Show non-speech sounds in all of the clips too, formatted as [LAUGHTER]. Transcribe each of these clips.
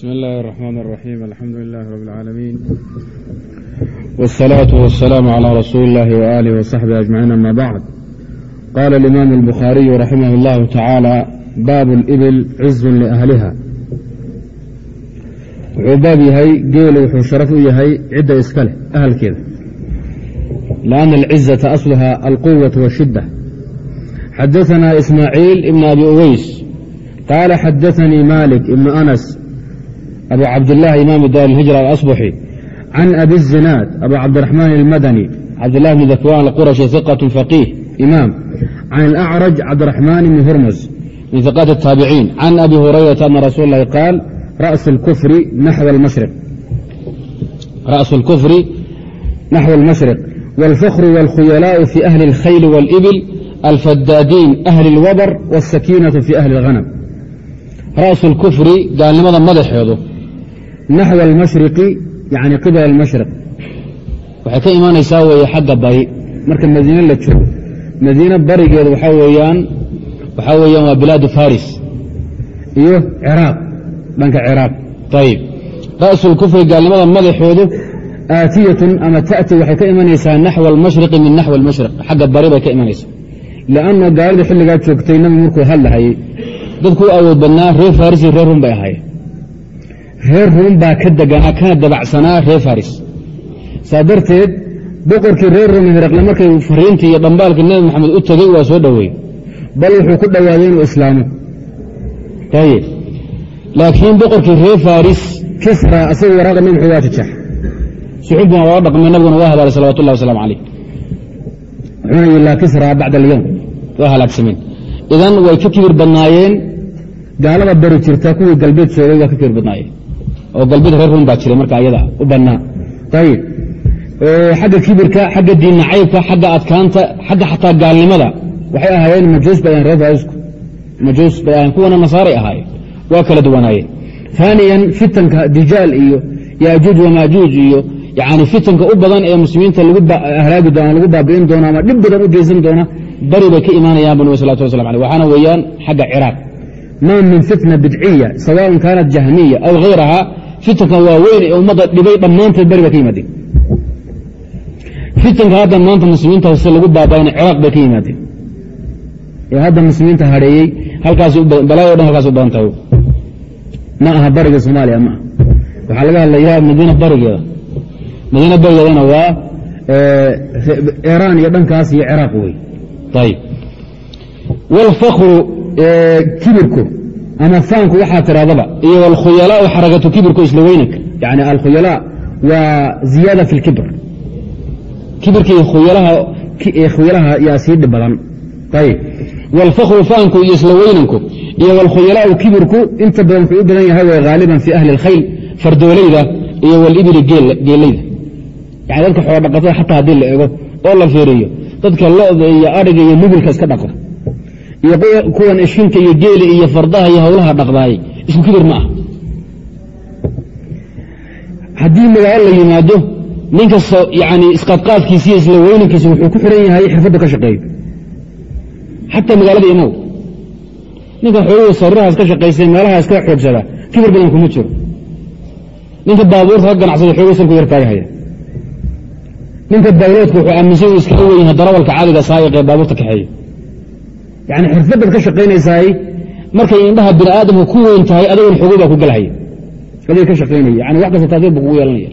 بسم الله الرحمن الرحيم الحمد لله رب العالمين والصلاة والسلام على رسول الله وآله وصحبه أجمعين أما بعد قال الإمام البخاري رحمه الله تعالى باب الإبل عز لأهلها wuxuu baab yahay geelu wuxuu sharaf u yahay cidda iska leh ahalkeeda لأن العزة أصلها القوة والشدة xadaثna إسmاعيiل بن أبي أويس قال xadaثnii مالك بن أنس أبو cabdاللahi imaam dar الهiجرة الأصبحي عن أبي الزiناad أبو cabdiرحمن المdني cabdالله بن ذكوان الqرشي ثقة فقيه imaam عن الأعرج cabdiرحمن بن هرmز من ثقات التاaبعين عن أبي هريرة أن رsuل الlahi قاaل رأس الكفر نحو المشرق والفخر والkhيلاء في أهل الkhayل والإبل الفdاadين أهل الوبر والسكينة في أهل الغنم رأس الكفri gaalnimada madaxeedu naxw almashriqi yani qibala almashriq waxay ka imaanaysaa weeye xagga bari marka madiine la joogo madiine barigeed waxaa weyaan waxaa weyaan waa bilaadu faris iyo ciraaq dhanka ciraaq ayib ra'sulkufri gaalnimada madaxoodu aatiyatun ama ta'ti waxay ka imanaysaa naxwa almashriqi min naxw almashriq xagga bari bay ka imanaysaa lianna gaalada xilligaa joogtay nabi markuu hadlahayey u awood badnaa reer farisi reer run bay ahaayeen reer rum baa ka deganaa kana dabacsanaa reer faris saa darteed boqorkii reer rum hiraqle markay fariintii iyo dhambaalkii nebi maxamed u tegey waa soo dhoweey bal wuxuu ku dhowaaday inuu islaamo. Ayib laakiin boqorkii reer faris kisra asagu waraaqa nabi maxamed waa jajax loola dhaqmay nabiguna waa habaaray salawatu llahi waslamu calayh. Wuxuuna ilaa kisra bacda alyowm waa halaagsameen. Idan way ka kibir badnaayeen. Gaalada bari jirta kuwii galbeed joogay waa ka kibir badnaayeen oo galbeed reer rum baa jiray marka ayada u bannaa. Ayib xagga kibirka xagga diinna caybka xagga adkaanta xagga xataa gaalnimada waxay ahaayeen majuus bay ahayen reer farisku majuus bay ahayen kuwana nasaaray ahaayeen waa kala duwanaayeen. Aaniyan fitanka dijaal iyo yaajuuj wamaajuuj iyo yani fitanka u badan ee muslimiinta halaagi doona lagu baabi'in doona ama dhib badan u geysan doona bari bay ka imaanayaan bu nab salawatu waslam aleh waxaana weeyaan xagga ciraaq. Maa min fitna bidciya sawaaءn kaanat jahmiya aw hayraha fitanka waaweyn ee ummadda dhibay dhammaanteed bari bay ka yimaadeen. Fitanka hadda maanta muslimiinta hose lagu baabaayna ciraaq bay ka yimaadeen. Ee hadda muslimiinta hadheeyey halkaasbalaayo dhan halkaas u badan tahay. Ma aha bariga soomaaliya ma aha. Waxaa laga hadlayaa madiina barigeeda. Madiina barigeedana waa iraan iyo dhankaas iyo ciraaq wey. Ayb wاlfakru kibirku ama faanku waxaa tiraadaba iyo alkhuyalaa xarakatu kibirku isla weynanka yani alkhuyalaa waa ziyaada fi lkibr kibirkii khuyalaha yaa sii dhib badan. Ayb wlfakru faanku iyo isla iyo wlkhuyalaau kibirku inta badan wuxuu u badan yahay w haaliban fi ahli اlkhayl fardoolayda iyo walibili geelayda. Yani dadka xoolo dhaqatada xataa haddii la ego oo la feeriyo dadka lo'da iyo adhiga iyo nubilka iska dhaqo iyo kuwan ishinka iyo geeli iyo fardaha iyo howlaha dhaqdaayey isku kibir ma ah haddii magaalo la yimaado ninkasta yani isqaadqaadkiisiiyo isla weynankiisa wuxuu ku xiran yahay xirfaddu ka shaqeeyo xataa magaalada imow. Ninka xooluhu sariirahaas ka shaqaysay meelahaas ka xoogsada kibir badan kuma jiro. Ninka baabuurta ka ganacsada xoogu salku yartaagahaya ninka bayloodka wuxuu aaminsan u iskaga weynyaha darawalka caadiga saa'iq ee baabuurta kaxeeya yani xirfadaad ka shaqaynaysaay. Markay indhaha bini aadamka ku weyn tahay adiguna xogo baa ku galhaya adig ka shaqaynaya. Yani wax kasta taasiir buu kugu yeelanaya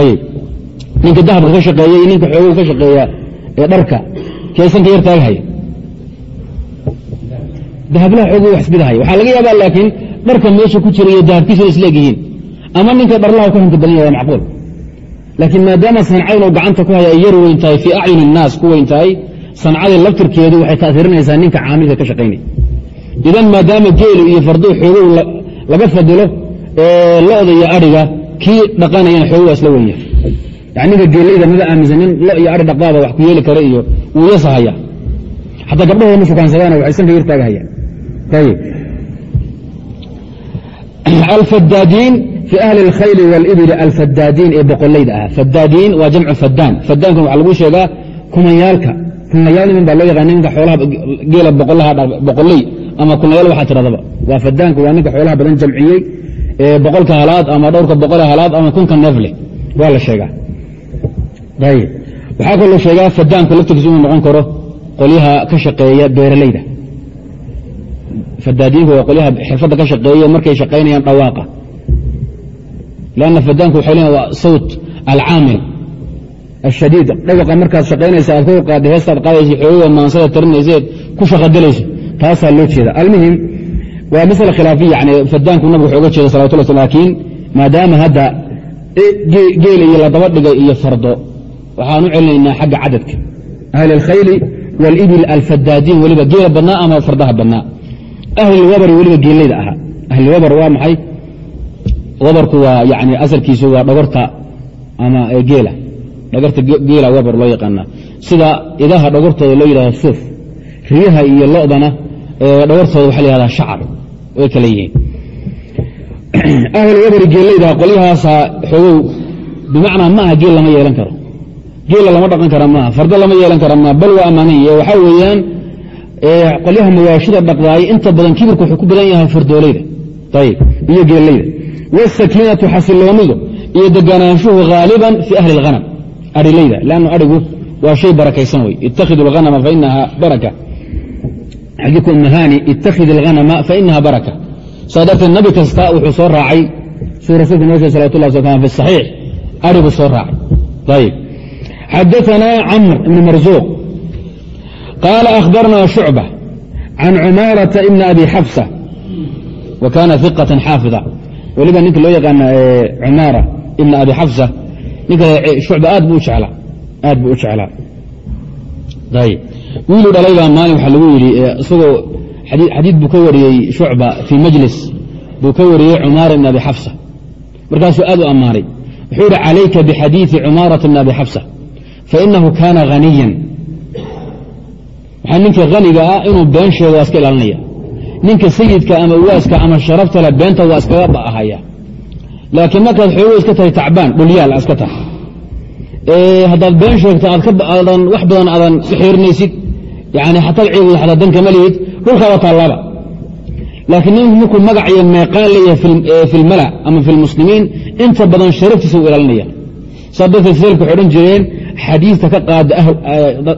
ayib ninka dahabka ka shaqeeya iyo ninka xoogu ka shaqeeya ee dharka keesanka yar taagahaya. Dahablaha xoogu wax isbidahaya. Waxaa laga yaabaa laakiin dharka meesha ku jira iyo dahabkiisa isla egyihiin ama ninka dharlaha ku hanti badan yahay waa macquul. Laakiin maadaama sancadun u gacanta ku haya ay yar weyn tahay fii acyuni innaas ku weyn tahay sancadii laftirkeedu waxay taasirinaysaa ninka caamilka ka shaqaynaya idan maadaama geelu iyo farduhu xoogow laga fadilo lo'da iyo adhiga kii dhaqanayana xoogow isla weyn yahay yani ninka geelayda maba aaminsan nin lo iyo adhi dhaqdaaba wax ku yeeli kara iyo wuu yasahaya. Xataa gabdhahooda ma shukaansadaan waxay sanka yar taagahayaan. Alfadaadiin fi ahli اlkhayli wاlibili alfadaadiin ee boqolayda ah. Fadaadiin waa jamcu fadaan fadaankan waxaa lagu sheegaa kumayaalka kumayaal niman baa loo yaqaan ninka xoolaha geela boqolay ama kumayaal waxaa tiradaba. Waa fadaanka waa ninka xoolaha badan jamciyey boqolka halaad ama dhowrka boqol halaad ama kunka neef leh. Waa la sheegaa. Ayb waxaa kaloo sheegaa fadaanku laftirkiisa inuu noqon karo qolyaha ka shaqeeya beeralayda fadaadiinku waa qolyaha xirfadda ka shaqeeya markay shaqaynayaan dhawaaqa. Lanna fadaanku waxay leeyan waa sawt alcaamil ashadiid dhawaqa markaad shaqaynaysa aad ku qaada heestaad qaadaysa xoogoga maansada tarinayseed ku shaqogelayso taasaa loo jeeda almuhim waa masla khilaafiya yani fadaanku nabigu wuxuu oga jeeda salawatullah sl laakiin maadaama hadda geel iyo la daba dhigay iyo fardo waxaan u celinaynaa xagga cadadka ahli alkhayli walibil alfadaadiin weliba geela badnaa ama fardaha badnaa ahlilwabari weliba geelayda ahaa ahlilwabar waa maxay wabarku waa yani asalkiisu waa dhogorta ama geela dhogorta geela wabar loo yaqaana sida idaha dhogortooda loo yidhahdo suuf riyaha iyo lodana dhogortooda waxa la yhahdaa shacar way kala yihiin. [CLEARS THROAT] Ahlulwabari geelayda qolyahaasa xogow bimacnaa ma geel lama yeelan karo. Geela lama dhaqan kara maaha fardo lama yeelan kara maaha bal waa ammaaniye waxaa weeyaan qolyaha mawaashida dhaqdaay inta badan kibirku wuxuu ku badan yahay fardoolayda ayib iyo geelayda. Wاsakiinatu xasiloonidu iyo deganaanshuhu haaliban fi ahli اlhanam ailayda lannu aigu waa shay barakaysan wey itakid اlhanama fainaha baraka. Xadiiku mahani itakid اlhanama fainaha baraka. Saa darteed nabi kasta wuxuu soo raacay suu rasulku noo sheeg salawat lah sla fi saxiix. Arigu soo raacay. Xadaanaa camr ibn marzuuq. Qaala akhbarna shucba can cumaarata ibni abi xafsa. Wa kaana iqatan xaafida weliba ninka loo yaqaana cumaara ibna abi xafsa ninka shucba aad buu u jeclaa. Wiiluu dhalay baa maalin waxaa lagu yidhi isagoo xadiid buu ka wariyey shucba fii majlis. Buu ka wariyey cumaara ibn abi xafsa. Markaasuu aad u ammaanay wuxuu yihi calayka bixadiiثi cumaarata ibn abi xafsa fainahu kana haniyan waxaa ninka haniga ah inuu been sheego waa iska ilaalinaya. Ninka sayidka ama waaska ama sharafta le beenta waa iskaga ba'ahaya laakiin markaad xoogo iska tahay tacbaan dhulyaal iska tahay. Haddaad been sheegto aadan wax badan aadan xiirnaysid yani xataad ciid xataa danka ma lihid dhulkaaba taallaba laakiin ninku magac iyo meeqaan leeyahay fi ama fi inta badan sharaftiisa u ilaalinaya. Saa darteed selka waxay jireen xadiista ka qaada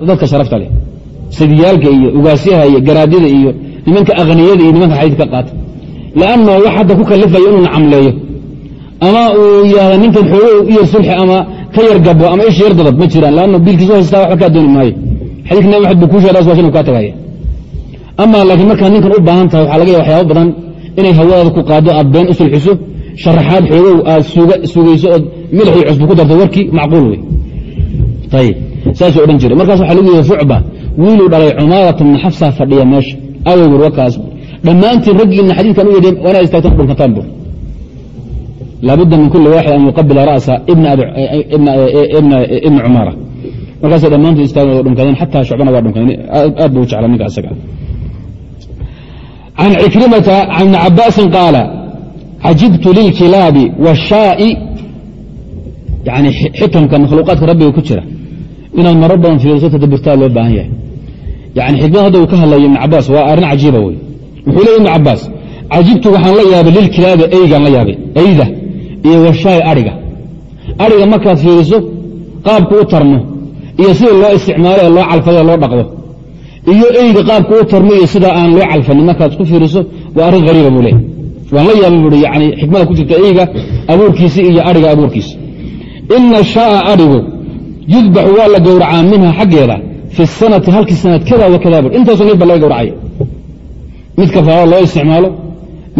dadka sharafta leh. Sidiyaalka iyo ugaasyaha iyo garaadyada iyo nimanka akhniyada iyo nimanka xadiis ka qaata. Lanno wax hadda ku kalifaya inuu nacamleeyo ama uu yihahda ninkan xoogo u yar sulxi ama ka yar gabo ama ish yar dadab ma jiraan lanno biilkiisu haystaa waxba kaa dooni maayo. Xadiiska nabi maxamed buu kuu sheegas waa inu kaa tagaya ama laakiin markaad ninkan u baahan tahay waxaa laga ya waxyaaba badan inay hawadaada ku qaado aad been u sulxiso sharaxaad xoogow aad sugayso ood milixii cusbu ku darto warkii macquul wey ayib saasuu odhan jiray. Markaas waxaa lagu yihi shucba wiiluu dhalay cumaarata bna xafsa fadhiya meesha. Wakaas dhammaantiin raggiina xadiidkan u yedheen waa inaad istaagtaan dhulkataan bur laabudda min kuli waaxid an yuqabila ra'sa ibna cumaara markaasay dhammaantood istaagen oo dhunkadeen xataa shucbana waa dhunkadeen aad buu jeclaa ninka isaga can cikrimata can ibni cabaasin qaala cajibtu lilkilaabi washaa'i yani xikamka makhluuqaadka rabbiga ku jira inaad maro badan fiiriso tadabirtaa loo baahan yahay yani xikmad hadda uu ka hadlayo ibn cabaas waa arrin cajiiba wey wuxuu leey ibn cabaas cajibtu waxaan la yaabay lilkilaabi eygaan la yaabay eyda iyo washaay ariga. Ariga markaad fiiriso qaabku u tarmo iyo sida loo isticmaalo ee loo calfayo loo dhaqdo. Iyo eyga qaabku u tarmo iyo sida aan loo calfanin markaad ku fiiriso waa arrin hariiba buu leey waan la yaabay bui yani xikmada ku jirta eyga abuurkiisi iyo ariga abuurkiisa. Ina shaaa arigu yudbaxu waa la gowracaa minha xaggeeda fi sanati halkii sanad kada wa kada bur intaasoo ba laga gowracaya mid kafaaro loo isticmaalo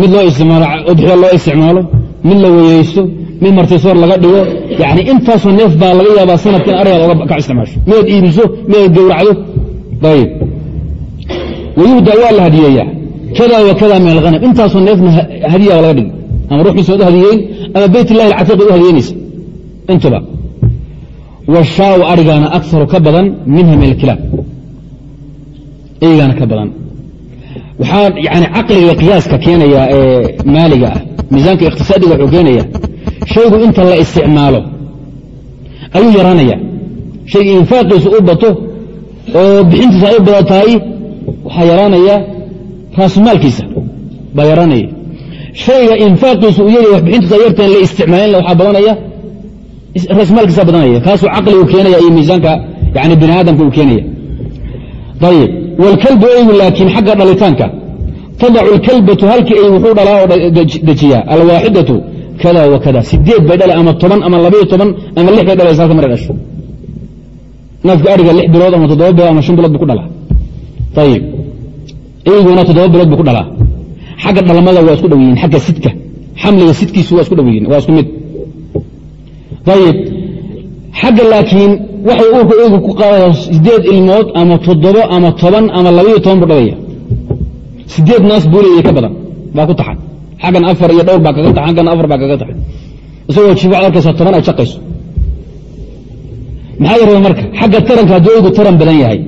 mid loo isticmaalo udxiyo loo isticmaalo mid la weyeysto mid martisoor laga dhigo yani intaasoo neef baa laga yaabaa sanadkan arigaad oga ka isticmaasho. Midaad iibiso midaad gowracdo? Ayib wayuhda waa la hadiyeeyaa. Kada wa kada min alhanam intaasoo neefna hadiya laga dhigi. Ama ruux misaad u hadiyeyn ama beyt illahi alcatiiq u hadiyeynaysa intuba. Washaaw arigaana akaru ka badan minha min alkilaab. Eygaana ka badan. Waxaa yani caqliga qiyaaska keenaya ee maaliga ah miisaanka iqtisaadiga wuxuu keenaya shaygu inta la isticmaalo ayuu yaraanaya shayga infaaqiisa u bato oo bixintiisa ay badan tahay waxaa yaraanaya raasumaalkiisa baa yaraanaya. Shayga infaaqiisu u yarya waxbixintiisa yarteen la isticmaalin waxaa badanaya rasmaalkiisa badanaya. Kaasuu caqligu keenaya iyo miisaanka yani bini aadamka uu keenaya ayib wlkalbu eygu laakiin xagga dhalitaanka tadacu lkalbatu halkii ay wuxuu dhalaa oo dejiyaa alwaaxidatu kada wa sideed bay dhala ama toban ama labayo toban ama lix bay dhalaysa halka maray dhasho naafka ariga lix bilood ama toddoba bilood ama shan bilood buu ku dhalaa ayib eyguna toddoba bilood buu ku dhalaa xagga dhalmada waa isku dhow yihiin xagga sidka xamliga sidkiisu waa isku dhow yihiin waa isku mid ayib xagga laakiin waxay uurka eygu ku qaadaya sideed ilmood ama toddobo ama toban ama labayo toban buu dhalaya sideed naas buu ka badan. Baa ku taxan. Xaggan afar iyo dhowr baa kaga taxan xaggan afar baa kaga taxan. Isagoo jiif waxad arkaysa toban ay jaqayso. Maxaa raba marka xagga taranka hadduu eygu taran badan yahay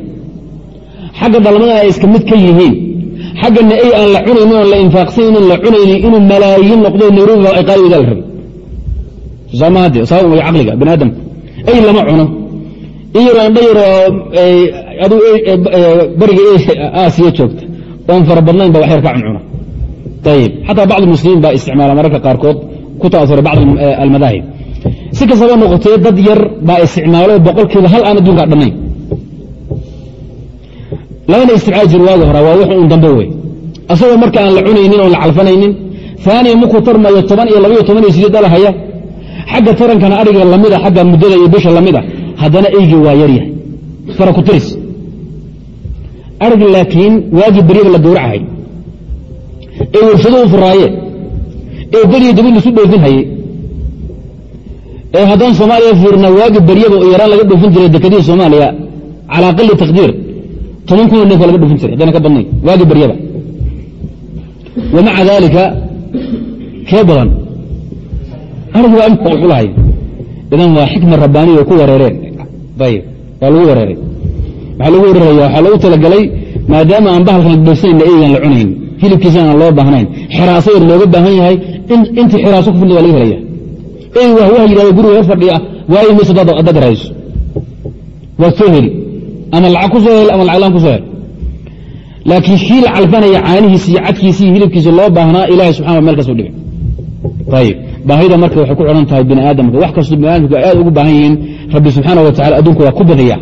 xagga dhalmadana ay iska mid ka yihiin xaggana ey aan la cunaynin oon la infaaqsanaynin la cunaynin inuu malaayiin noqdo nairobi ay qaali weydaa la rabay. Saamahade saaba way caqliga bani aadamku ey lama cuno. In indha yaroo adu bariga aasiya joogta oon fara badnayn ba ka cuncuna ayib xataa bacd muslimiin baa isticmaala mararka qaarkood ku ta'asura bacd almadaahib. Si kastaba noqotee dad yar baa isticmaalo boqolkiiba hal aan adduunkaa dhannayn labana isticmaal jir waagi hora waa wuxu un dambe wey. Asagoo marka aan la cunaynin oon la calfanaynin aaniya markuu tarmayo toban iyo labaiyo toban iyo sideed dhalahaya? Xagga tarankana ariga lamida xagga muddada iyo bisha lamida haddana eygii waa yaryahay fara ku tiris arig laakiin waagii beryaba la gowracahay ee warshaduhu furaayeen ee beriyo dabid lisu dhoofin hayey ee haddaan soomaaliya fiirna waagii beryaba oo yaraan laga dhoofin jiray dekadihii soomaaliya calaa aqali taqdiir toban kunoo neef laga dhufin jiray. Haddana ka badnayn waagii beryaba wa maca daalika kee badan arigu waa imka uxulahay idan waa xikma rabbaaniya oo ku wareereen. Ayib waa lagu wareeray waxaa lagu wareeraya waxaa lagu talagalay maadaama aan bahalkan la dhoofsanayna eygaan la cunayn. Hilibkiisana aan loo baahnayn. Xiraaso yar looga baahan yahay intii xiraaso ku filna waa laga helaya ey wah wah yidhahdo guriga hor fadhiya waayi mayso haddaad rahayso waad soo heli. Ama lacag ku soo hel ama lacaglaan ku soo hel laakiin kii la calfanaya caanihiisi iyo cadkiisi iyo hilibkiisi loo baahnaa ilahay subxana meel kasu dhigay ayib baahida marka waxay ku xidhan tahay bini aadamka. Wax kastoo bini aadamku aad ugu baahan yihiin rabbi subxaana wa tacala adduunka waa ku badiya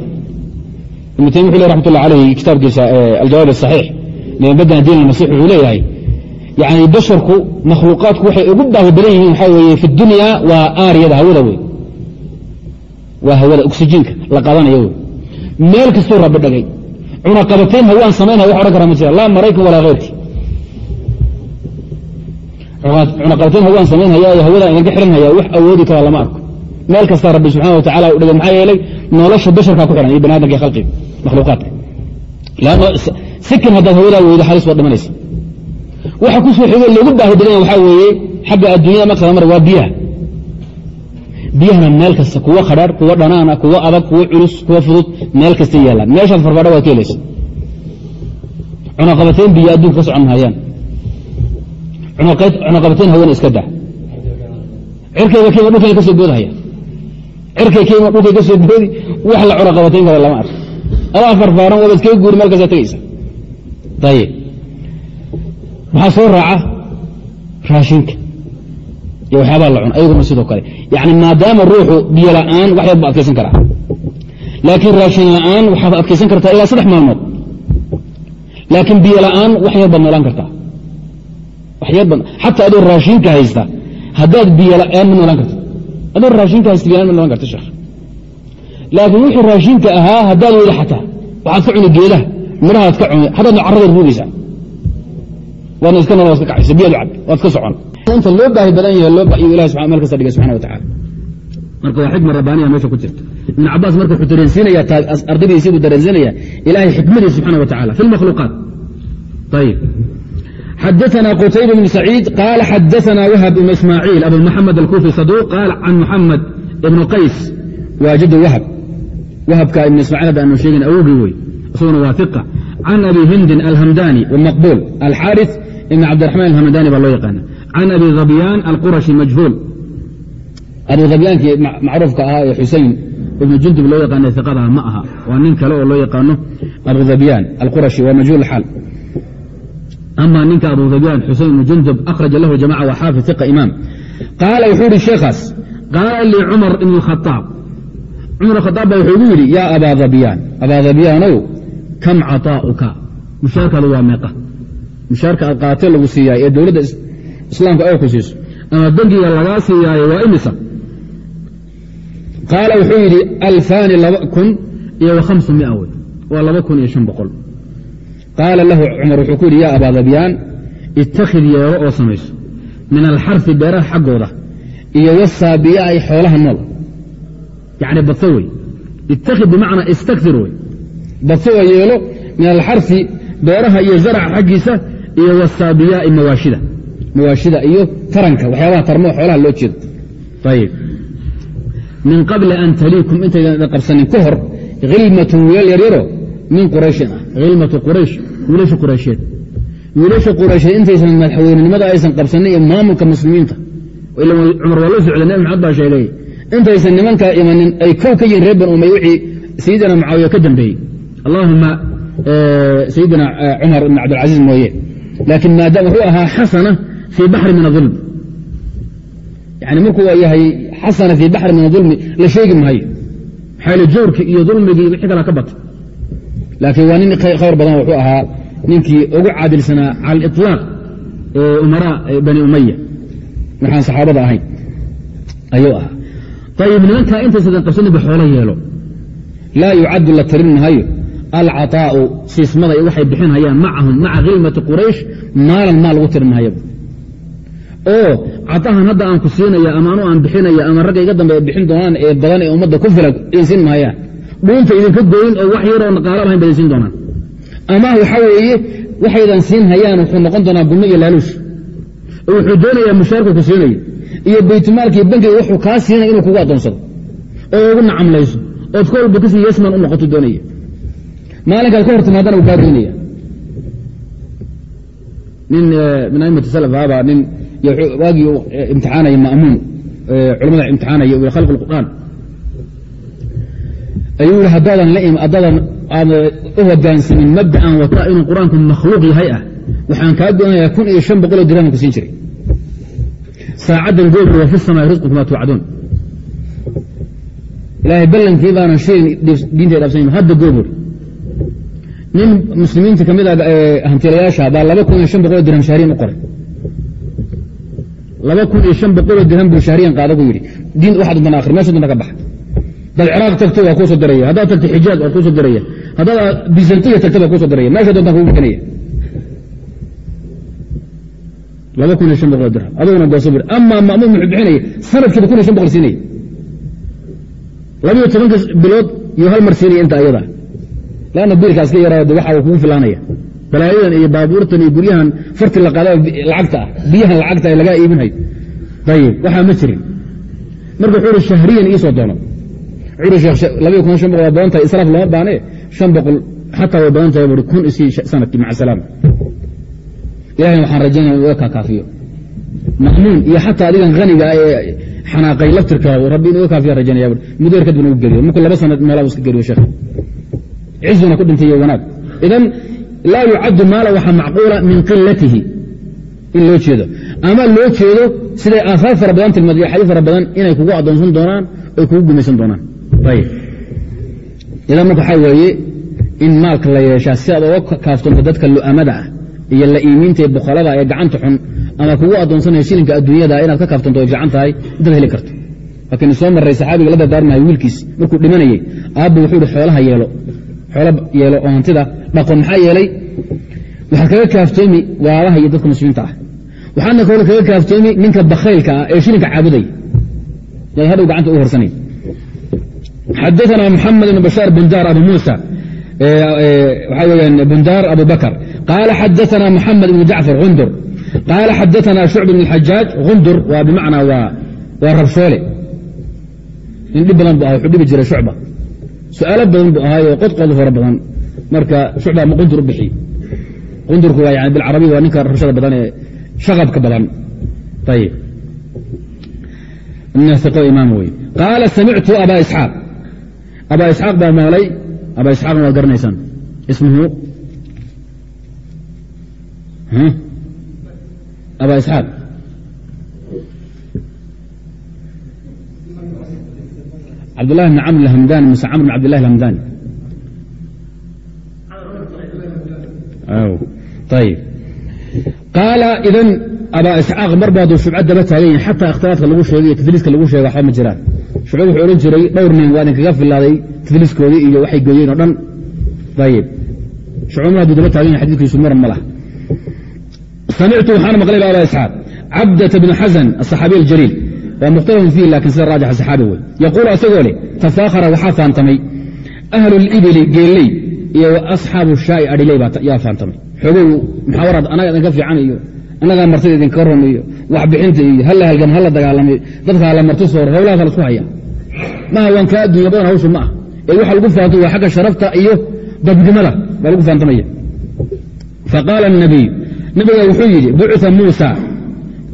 ibnu taymiya wuxu leh raxmatullah alayhi kitaabkiisa aljawaab asaxiix liman badana diin almasix wuxuu leeyahay yani basharku makhluuqaadku waxay ugu baahi badan yihiin waxaa weeye fi dunya waa aariyada hawada wey waa hawada oksijiinka la qaadanayo wey meel kastuu rabbi dhagay cunaqabateen hawaan samaynaya wax odhan kara ma jira. Laa maraykan walaa keyrki cunaqabateen hawaan samaynhaya hawadaan idinka xihanhaya wax awoodi kara lama arko. Meel kastaa rabbi subxana wa tacala u dhigay maxaa yeelay nolosha basharkaa ku xidhan iyo bani adamka iyo khalqiga makhluuqaadka sikin haddaad hawadaa weydo xalis waad dhimanaysa waxa ku soo xigay loogu baahi badanya waxaa weeye xagga adduunyada markada mar waa biyaha. Biyahana meel kasta kuwa khadhaar kuwa dhanaana kuwa adag kuwa culus kuwa fudud meel kasta yaallaan. Meeshaad farfadha waad ka helaysa cunaqabateen biyo adduunka ka socon mahayaan. Cunaqabateen hawana iska dah cirkayga kima dhulkayga ka soo boodahaya kima dhulkay ka soo wax la cunaqabateen kara lama arko adaa farfaaran waaba iskaga guuri meel kasta tegaysa ayib maxaa soo raaca raashinka iyo waxyaabaa la cun ayaguna sidoo kale. Yani maadaama ruuxu biyo la'aan wax yar adkaysan karaa. Laakiin raashin la'aan waxaad adkaysan kartaa ilaa saddex maalmood. Laakiin biyo la'aan wax yar baad noolaan kartaa. Wax yar baad xataa adoo raashinka haysta haddaad biyo la'aan ma noolaan karta adoo raashinka haysta biyo la'aan ma noolaan karta sheekh laakiin wuxuu raashinka ahaa haddaad weyda xataa waxaad ka cuni geedaha midhahaad ka cuni haddaadna carradaad ruugaysaa waadna iska nool waad ka kacaysa biyaad cab waad iska socon. Inta loo baahi badan yahay loo bahiyo ilahi subaa meel kasta dhigay subxana wa tacala marka waa xikma rabbaaniya meesha ku jirta. Ibn cabaas marka wuxuu dareensiinaya ardaydiisii buu dareensiinaya ilahay xikmadiisa subxana wa tacala fi lmakhluuqaat ayib xadaثna qtayba bn saciid qaala xadaثna whb ibn ismaaciil abu maxamed alkufi saduuq qaal can muxamed ibn qays waa jadu wahb wahbka ibn ismacil hadda aanu sheegin awogii wey isaguna waa iqa can abi hindin alhamdani wmaqbul alxaariث ibn cabdiraxmaan alhamdani baa loo yaqaana can abi habyaan alqurashi majhuul abu habyaankii macruufka ahaa ee xusein ibnu jundub loo yaqaana iqadaha ma aha waa nin kale oo loo yaqaano abu habyaan alqurashi waa majhuul xaal ama ninka abu dabyaan xusein bnu jundub akhraja lahu jamaca wa xaafid iqa imaam qaala wuxuu ihi sheekhaas qaala lii cumar ibn khaaab cumar baa wuxuu igu yidhi yaa abaa dabyaan abaa dabyaanow kam caطaa'uka mushaarkaadu waa meeqa. Mushaarka aad lagu siiyaay ee dowladda islaamka ay ku siiso. Ama bangiga lagaa siiyaayo waa imisa? Qaala wuxuu yidhi alfaani laba kun iyo wa hamsu mia wey waa laba kun iyo shan boqol. Qaala lahu cumar wuxuu ku yidhi yaa abaa dabyaan ittakhid yeero oo samayso. Min alxarfi beeraha xaggooda iyo wasaabiya ay xoolaha nool yacni badso wey ittakhid bimacnaa istakir wey badso oo yeelo min alxarfi beeraha iyo zaraca xaggiisa iyo wasaabiyaai mawaashida mawaashida iyo taranka waxyaabaha tarmoo xoolaha loo jeedo ayib min qabli an taliikum intaydan qabsanin ka hor khilmatun wiilal yaryaro min qurayshin ah khilmatu quraysh wiilasha quraysheed wiilasha quraysheed intaysan madaxweynenimada aysan qabsanin iyo maamulka muslimiinta cumar waa loo socda nebi maxamed baa sheegay intaysan nimankaa imanin ay kow ka yihiin reer ban umay wixii sayidina mucaawiya ka dambeeyey. Allahuma sayidina cumar ibn cabdilcaziiz mooye. Laakiin maadaama wuxuu ahaa xasana fii baxri min aulm yani markuu yahay xasana fii baxri min aulmi la sheegi maayo. Maxaa jawrki iyo dulmigii wixii kala ka batay. Laakiin waa nin khayr badan wuxuu ahaa ninkii ugu caadilsanaa cala ee umaraa bani umaya waxaan saxaabada ahayn. Ayuu ahaa ayib nimankaa intaysadan qabsanin ba xoolo yeelo laa yucaddu la tirin mahayo alcaطaa'u siismada waxay bixinhayaan macahum maca khilmati quraysh maalan maal lagu tirin mahayo oo cadahan hadda aan ku siinaya ama anu aan bixinaya ama ragga iga dambe bixin doonaan ee badan ee ummadda ku filan idinsiin mahayaan dhuunta idinka goyn oo wax yaroo naqaalo lahayn ba idin doonaan ama waxaa weeye waxaydan siin hayaan wuxuu noqon doonaa gulmo iyo laaluush oo wuxuu doonayaa mushaarku ku siinayo iyo baytulmaalkii bankiga wuxuu kaa siinaya inuu kugu addoonsado oo ugu nacamlayso ood ka walba ka sii yasman u noqoto doonaya. Maalinkaad ka hor uu kaa doonaya nin min aimati salaf ahbaa nin waagii imtixaanaya ma'muun culamada imtixaanaya u khalq اlqur'aan ayuu yihi haddaadan haddaadan aad u hogaansamin mabda'an wataa inuu qur'aanku makhluuq yahay ah waxaan kaa goynayaa kun iyo shan boqoloo dirhaman ku siin jiray saacaddan goobri wa fi samaa'i risqukum maa tuucaduun ilaahay ballankii baanan shayn diinta dhaafsanayn hadda goobur nin muslimiinta ka mid a hantilayaasha baa laba kun iyo shan boqoloo dirham shahriyan u qoray laba kun iyo shan boqoloo dirham buu shahriyan qaada buu yidhi diin waxaad untan akhri meesha dunta ka baxa haddaad ciraaq tagto waa kuu soo diraya haddaad tagto xijaaz waa kuu soo diraya haddaad bizantiya tagto waa kuu soo diraya meesha doontaan kugu bixinaya laba kun iyo shan boqoloo dirham. Aduguna gooso bur amaa ma'muum muxuu bixinaya sanadkiiba kun iyo boqol siinaya labiyo tobanka bilood iyo hal mar siinaya inta ayada. Lanna biilkaa iska yaraa de waxa kugu filaanaya. Balaayadan iyo baabuurtan iyo guryahan farti la qaada lacagta ah. Biyahan lacagta ee lagaa iibinhayo ayib waxaa ma jirin. Marka wuxuu shahriyan iisoo doono. Wuxuu labiyo kun shan boqol waa badan israaf lama baane shan boqol xataa way badan buuri kun isii sannadkii maca salaama ilahayna waxaan rajaynaya inu iga kaakaafiyo ma'muun iyo xataa adigan haniga ee xanaaqay laftirkaagu rabbi inu iga kaafiya muddo yar kadibna u geliyo markuu laba sanad meelaa iska geliyo sheekh cizuna ku dhintay iyo wanaag idan laa yucaddu maala waxaa macquula min qilatihi in loo jeedo ama loo jeedo siday aahaar fara badan tilmaadiyo xadiis fara badan inay kugu addoonsan doonaan oy kugu gumaysan doonaan ayib idan marka waxaa weeye in maalka la yeeshaa si aad oga kaaftonto dadka lu'amada ah iyo la'iimiinta ee bukhalada ee gacanta xun ama kugu addoonsanaya shilinka adduunyada inaad ka kaaftonto ay fiican tahay intaad heli karto. Laakiin soo marray saxaabiga la dardaarmahay wiilkiis markuu dhimanayey aabba wuxuu ihi xoolaha yeelo xoolo yeelo oo hantida dhaqon maxaa yeelay? Waxaad kaga kaaftoomi walaalaha iyo dadka muslimiinta ah. Waxaadna kale kaga kaaftoomi ninka bakhaylka ah ee shilinka caabudaya. Yaad hadhow gacanta u horsanay. Xadaثna mxamed بn bashaar bundaar abu musa waxaa weyaan bundaar abu bakr qaala xadaثna mxamed ibn jacfar hundur qaala xadaثna shucb bn اxajaaj hundur waa bimacnaa waa rabshoole nin dhib badan bu ah wuxuu dhibi jiray shucba su-aalo badan buu ahaayo qodqodu fara badan marka shucba ma qundur u bixiy qundurku waa yani bilcarabiya waa ninka rabshada badan ee shaqabka badan ayib iqo imaam wey qaala samictu aba isxaaq aba isxaaq baa maqlay aba isxaaqna waad garanaysaan ismuhu aba isxaaq. Cabdulahi bn camr hamdani muse camr bn cabdillahi hamdani ayb qaala idan abaa isxaaq mar baaduu shubca daba taagan yahin xataa ikhtilaafka lagu sheegay iyo tadliiska lagu sheega waxba ma jiraan. Shucub wuxuu odhan jiray dhowr nin waa idinkaga filaaday tadliiskoodii iyo waxay gooyeen oo dhan. Ayib shucub mar hadduu daba taagan yahay xadiiskiisu maran ma laha samictu waxaan maqlay ba abaa isxaaq cabdata bn xasan asaxaabiy aljaliil waa mukhtalafun fiih laakiin sida raajixa saxaabi wey yaquulu asagoo leh tafaakhara waxaa faantamay ahlu libili geelley iyo asxaabu shaai adhiley yaa faantamay xogow muxaawaraad anaga idinka fiican iyo annagaa martida idinka ron iyo waxbixinta iyo halla halgan halla dagaalamay dadka halla marti soor howlahaasa lasku haya maha waan kaa adduunya badan hawshu ma ah ee waxa lagu faanto waa xagga sharafta iyo dadnimada baa lagu faantamaya faqaala الnabiy nabiga wuxuu yidhi buca muusa.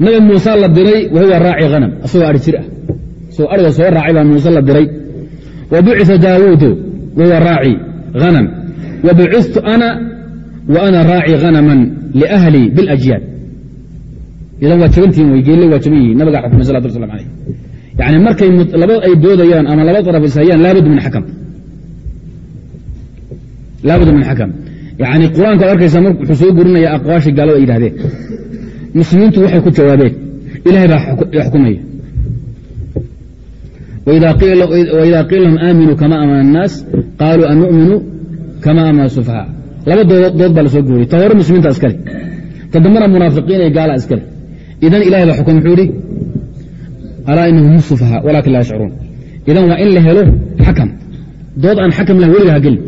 Nabi muuse la diray wahuwa raaci hanam asagoo ai jir ah. Isagoo aiga soo raacay baa muuse la diray. Wa bucia daawuudu wahuwa raaci hanam wa bucistu ana wa ana raaci hanaman liahlii biاlajyaad idan waa jabantihin wey geelle waa jaban nabiga xukmay salatu waslam alayh yani markay laba ay doodayaan ama laba araf ishayaan laabud min akam yani qur'aanka arkaysa mar wuxuu soo gurinaya aqwaashii gaalada ay yidhahdeen muslimiintu waxay ku jawaabeen ilahay baa xukumaya. Waida qiila lahum aaminuu kama amana الnaas qaaluu anu'minu kama amana sufaha laba dood baa la soo guuriyay ta muslimiinta iskale ta munaafiqiin ee gaala iskale idan ilahay baa xukum wuxuu ihi alaa inahum hum sufaha walakin laa yashcuruun. Idan waa in la helo xakam. Dood aan xakam lahan weliga ha gelin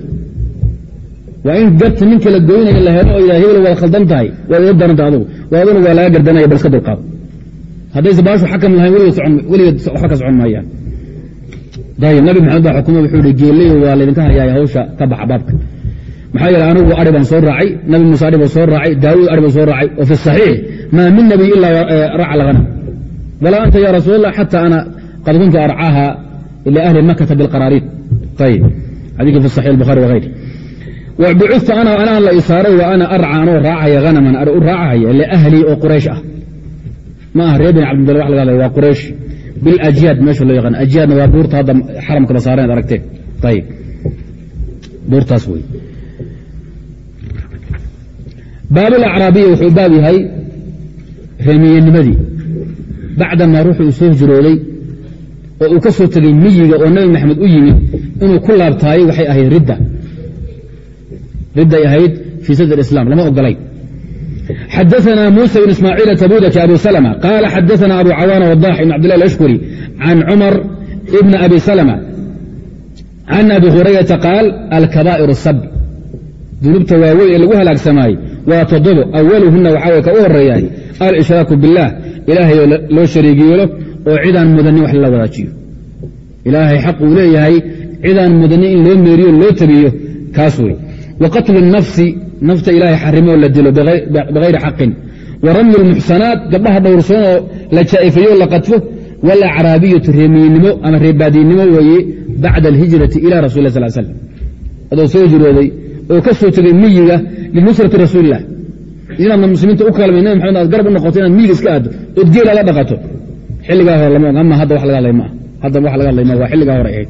waa in garta ninka la goynaya la helo oo yidhah hebel waad khaldan tahay waad ila daranta adugu. Waaduna waa laga gardanaya bal iska dulqaado. Haddayse baashu xakam lahayn weligeed waxba ka socon maayaan ayib nabi maxamed baa xukuma wuxuu ihi geeley waa laydinka hayaay hawsha ka baxa baabka. Maxaa yeele anigu ari baan soo raacay nabi muuse ari baan soo raacay daawuud ari baan soo raacay wa fi saxiix maa min nabiy ilaa raca laghanam walaa anta ya rasuul allah xata ana qad kuntu arcaaha liahli makata bilqaraariid ayib xadiidka fi saxiix bukhari wagayri bucudtu ana anaa la isaaray wa ana arca anoo raacaya hanaman ari u raacahaya liahlii oo quraysh ah. Ma aha reer bin cabdimdal wax laga hadlaya waa quraysh. Biljyaad meesha loo yaqaan ajyaadna waa buurta hadda xaramka basaareen aragteen ayib buurtaas wey. Baabulacraabiya wuxuu baab yahay reemiyenimadii bacdamaa ruuxu uu soo hijrooday oo uu ka soo tegey miyiga oo nabi maxamed u yimid inuu ku laabtaayo waxay ahayd ridda riday ahayd fii sadr islam lama ogolay. Xadaana musa bn ismaaciil tabudaki abu salma qaala xadaana abu cawaana wadax ibn cabdillahi ashkuri can cumar ibn abi salma can abi hurayrata qaal alkabaa'ir sab dunuubta waaweyn ee lagu halaagsamaay waa todobo awaluhuna waxaa ka u horeeyaay alshraaku biاllah ilaahay loo shariig oo cidaan mudani wax lala wadaajiyo. Ilaahay xaq uu leeyahay cidaan mudani in loo meeriyo loo tabiyo kaas wey وqatل النfsi nafta ilaahay xarimoo la dilo bغayri xaqin wa ramyu اlmuxsanaat gabdhaha dhowrsoon oo la jaa'ifeeyo la qadfo wاlacraabiyatu reemiynimo ama reebaadiynimo weeye bacda alhijrati ila rasul lah sl slm adoo soo hijrooday oo ka soo tegay miyiga linusrati rasuulilah inaadna muslimiinta u kaalmay nabi maxamed aad garab u noqoto inaad miyiga iska aaddo ood geela la dhaqato xilligaa hore lama og ama hadda wax laga hadlay maa hadda wax laga hadlay ma waa xilligaa hore ahayd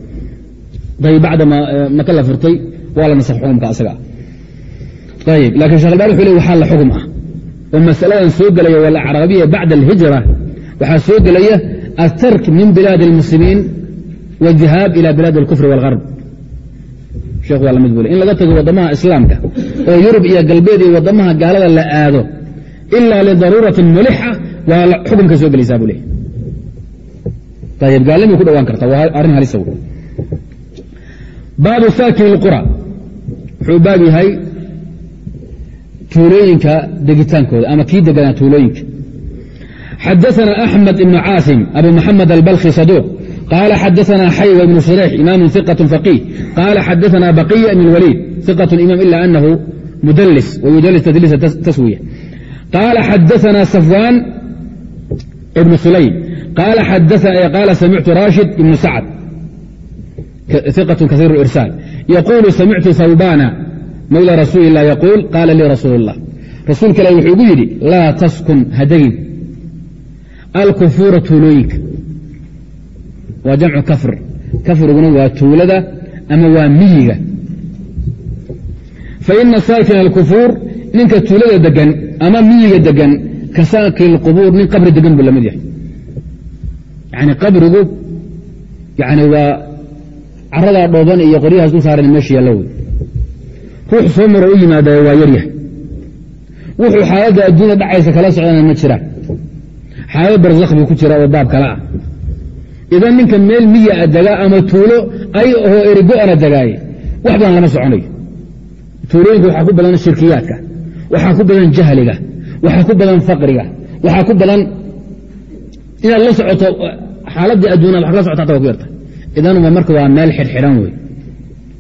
dayb bacda maka la furtay waa la nasakh xukumka asaga ayb lakin shekh albani wuxu le waxaa la xukm ah oo masaladan soo gelaya walacraabiya bacda alhijra waxaa soo gelaya atark min bilaadi اlmuslimiin wاjihaab ila bilaadi اlkufr wاlgarb sheekh waa lamid bule in laga tago waddamaha islaamka oo yurub iyo galbeed iyo waddamaha gaalada la aado ila lidaruuratin mulixa waa xukumka soo gelaysaa buu le ayb gaalnimay ku dhawaan karta waa arrin halisa baabu saakin اlqura wuxuu baab yahay tuulooyinka degitaankooda ama kii deganaa tuulooyinka. Xadaana axmed ibnu caasim abu maxamed albalkhi saduuq qaala xadaana xaywa ibnu shureyx imaamu iqat faqiih qaala xadaana baqiya ibn اlwaliid iqat imaam ila anahu mudlis wayudlis tadliisa taswiya. Qaala xadaana safwaan ibnu sulaym qaala samictu rashid ibnu sacd iqat kasiir irsaal yquulu samictu hawbana mawla rasuuli lah yaquul qaala lii rasuul اlah rasuulka ilah wuxuu gu yidhi laa taskun hadegin alkufuura tuulooyinka waa jamcu kafr kafriguna waa tuulada ama waa miyiga faina saakina alkufuur ninka tuulada degan ama miyiga degan ka saaki اlqubuur nin qabri degan buu la mid yahay yani qabrigu yani waa caradaa dhooban iyo qoryahaas dul saaran meesha yalla wey ruux soo maro u yimaadayo waa yaryahay wuxuu xaaladda adduunya dhacaysa kala socdana ma jiraan xaalad barzakh buu ku jira oo baab kale ah. Idan ninka meel miya a degaa ama tuulo ay ahoo erigo-ana degaaye wax badan lama soconayo. Tuulooyinka waxaa ku badan shirkiyaadka waxaa ku badan jahliga waxaa ku badan faqriga waxaa ku badan inaad la socoto xaaladii adduunya wax kala socota hata waa ku yarta idan marka waa meel xidxidhan wey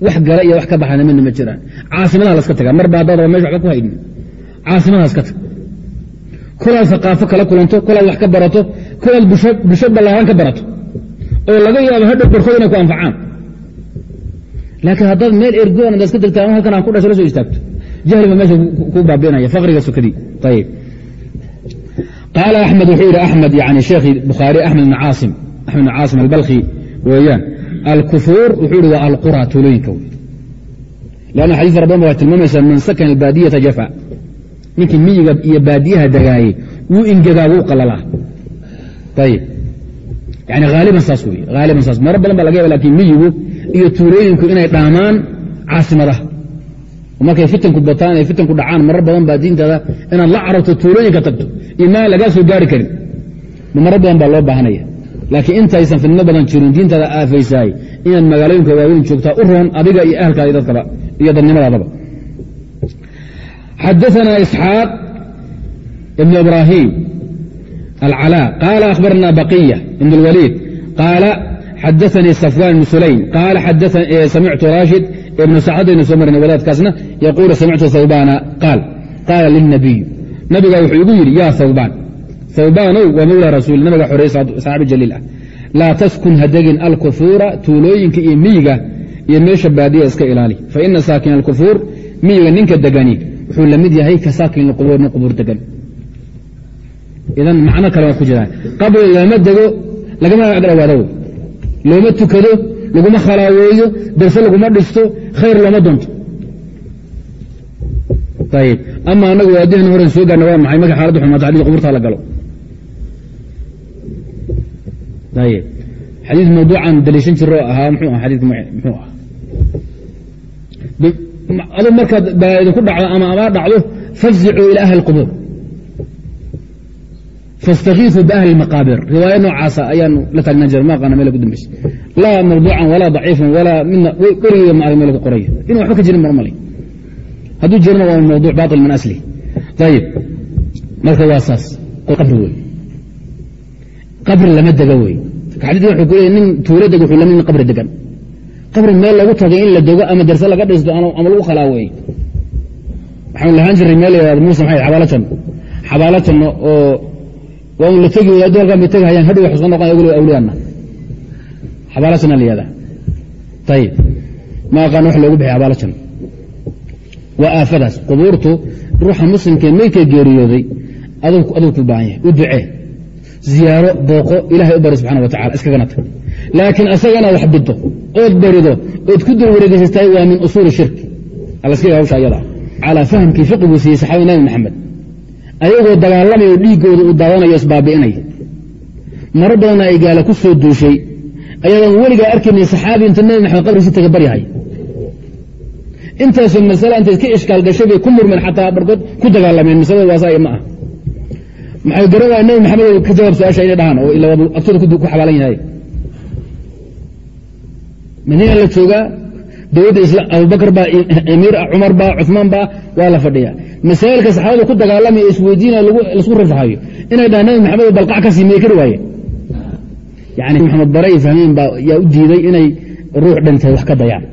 wax gala iyo wax ka baxana midna ma jiraan. Caasimadaha laska taga mar baa dad meesha waba ku haydin. Caasimadaha iska tag kolaad aqaafo kala kulanto kolaad wax ka barato kolaad bulsho ballaaran ka barato. Oo laga yaabo hadhow barkood inay ku anfacaan. Laakiin haddaad meel ergoon ad iska degta halkan aan ku dhasho la istaagto. Jahli meesha ku baabi'inaya faqriga sokadii ayib qaala axmed wuxuu yidhi axmed yani sheekhi bukhaari axmed bn caasim axmed bn caasim albalkhi weeyaan. Alkufuur wuxuu ihi waa alqura tuulooyinka lanna xadis fara badan ba waa tilmaamaysaa man sakana albaadiyata jafa. Ninkii miyiga iyo baadiyaha dagaayey wuu ingegaa wuu qalalaa ayib yani haaliban saas wey haaliban saas. Maro badan baa laga yaba laakiin miyigu iyo tuulooyinku inay dhaamaan caasimadaha. Markay fitanku bataan ay fitanku dhacaan marar badan baa diintaada inaad la carabto tuulooyinka tagto imaan lagaa soo gaari karin. Marar badan baa loo baahanaya laakiin intaysan fidno badan jirin diintaada aafaysaay inaad magaalooyinka waaweyn joogtaa u roon adiga iyo ahalkaada dadkaba iyo dadnimadaadaba xadaثna isxaaq ibn ibrahim alcalا qaala akhbarna baqiya ibn اlwaliid qaala xadaثanii safwan ibn sulaym qaala samictu rashid ibn sacadaynu soo marnay wadaadkaasna yaquulu samictu hawbana qaal qaala lilnabiy nabiga wuxuu igu yidhi ya hawbaan hawbaanow waa mawla rasuul nabiga xoreeye saxaabi jaliil ah laa taskun hadegin alkufuura tuulooyinka iyo miyiga iyo meesha baadiya iska ilaali faina saakin alkufuur miyiga ninka degani wuxuu la yahay ka saakin qubuur nin qubuur degan idan macno kale waa ku jiraan qabri lama dego lagama agdhawaado looma tukado laguma khalaaweeyo darse laguma dhisto khayr looma doonto ama anagu waadihan horen soo gaarna waa maxay marka xaaladdu xumaata xadii qubuurtaa la galo ayib xadiis mawduucan daliishan jiroo ahaa muxuu aha xadiidka muxuu ahaa adu markaad balaayadu ku dhacdo ama amaa dhacdo fafzicuu ila ahli اlqubuur faاstakiifuu biahli اlmaqaabir riwaaya noocaasa ayaanu la taagnaan jira ma aqaana meel ku dambaysa laa mawduucan walaa daciifan walaa midna weligeeda ma arag meel ku qoraya inuu waxba ka jirin mar malay hadduu jirana waa mawduuc baطil min asli ayib marka waa saas qabri wey qabri lama dega wey xadiidka wuxuu ku leeyay nin tuulo deg wuxuu la mid qabri degan. Qabri meel lagu tagay in la dego ama darse laga dhisto ama lagu khalaaweeyo waxaanu lahaan jiray meel layhahdo muuse maxay xabaalo janno oo waa la tegi wadaado halkaan bay tegahayaan hadhow wax iska noqon aglo awliyaana xabaalo janna la yihahdaa ayib ma aqaan wax loogu bixiy xabaalo janno waa aafadaas qubuurtu ruuxa muslimkee meydka geeriyooday aduu ku baahan yahay u ducee ziyaaro booqo ilahay u bari subxana wa tacala iskagana tag laakiin asagana wax bido ood barido ood ku dul wareegeysatay waa min usuuli shirki. Alaska hawsha ayada. Calaa fahamkii fiqiguu siiyey saxaabada nabi maxamed ayagoo dagaalamayo dhiiggooda uu daadanayo isbaabi'inaya maro badanna ay gaala ku soo duushay. Ayadaan weligaa arkaynay saxaabi inta nabi maxamed qabrigiisi taga baryahay. Intaasoo masale intay ka ishkaal gashay bay ku murmeen xataa barkood ku dagaalameen. Masalada waasaaya ma ah maxay garan waaya nabi maxamed ka jawaab su'aasha inay dhahaan oo ila agtooda ku xabaalan yahay? Madiina la joogaa dowladda isla abubakr baa amiir cumar baa cumaan baa waa la fadhiya masaa'ilka saxaabada ku dagaalamaya isweydiina la isku rafahayo inay dhahaan nabi maxamed balqac ka siimeye kari waaye. Yani maxamed bare ay fahmeen baa yaa u diiday inay ruux dhintay wax ka dayaan.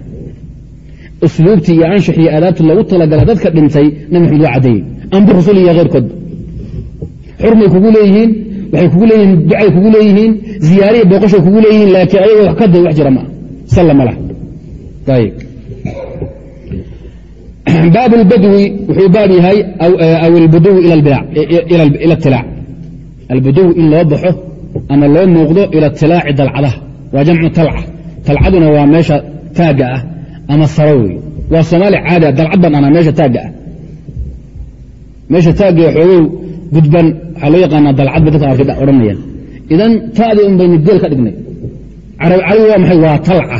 Usluubtii iyo anshax iyo aadaabti loogu talagala dadka dhintay nabi maxamed waa caddeeyey. Amba rasul iyo keyrkoodba xurmay kugu leeyihiin waxay kugu leeyihiin ducay kugu leeyihiin ziyaariya booqashay kugu leeyihiin laakiin ayagoo wax ka day wax jira maa salla ma lah ayib [CLEARS THROAT] baab اlbadwi wuxuu baab yahay aw اlbuduwi ila اtilaac albuduwi in loo baxo ama loo muuqdo ila اtilaaci dalcadaha waa jamcu talca talcaduna waa meesha taagga ah ama saro wey waa soomaali caadi dalcad baan anaa meesha taagga ah meesha taagga xoogow gudban waxaa loo yaqaanaa dalcad bay dadka arkay odhanayaan idan ta'dii un baynu geel ka dhignay carabi waa maxay waa talca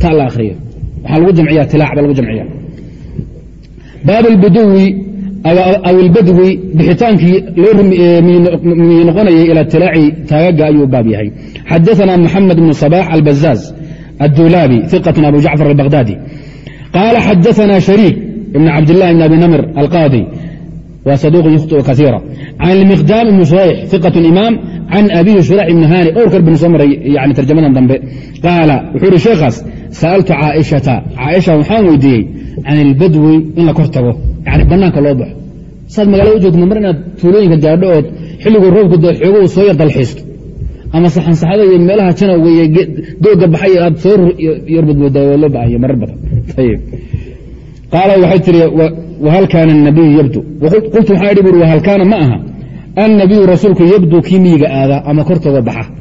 ta la akhriyo waxaa lagu jamciya tilaac baa lagu jamciya baab اlbuduwi aw اlbadwi bixitaankii loo noqonayay ila tilaaci taagaga ayuu baab yahay xadaثna mxamed bn صbax albazaaz الdulaabi ثiqة abu jacfar الbaghdadi qaala xadaثna shariik ibn cabdالlah bn abi namr alqاadi wa saduq yukhطئ kaثيira can اlmiqdaam ibn shurayx ثiqaة imaam can abihi shurayx ibn hani dhowr kar bn soo maray yani tarjamadan dambe qaala wuxuu ihi sheekhaas sa'altu caaishata caaisha waxaan weydiiyey can ilbadwi in la kor tago yani bannaanka loo baxo saad magaalada u joogta mar inaad tuulooyinka gaadho ood xilliguu roobku da xoogu soo yar dalxiisto ama saxansaxada iyo meelaha janawga iyo dooga baxay aad soo yarbadboodaa waa loo bahaya marar badan [LAUGHS] ayib qaala waxay tihi wahal kaana nabiyu yabdu qultu waxaa idhi buri wahal ma aha annabiyu rasuulku yabdu kii miyiga aada ama kortooda baxa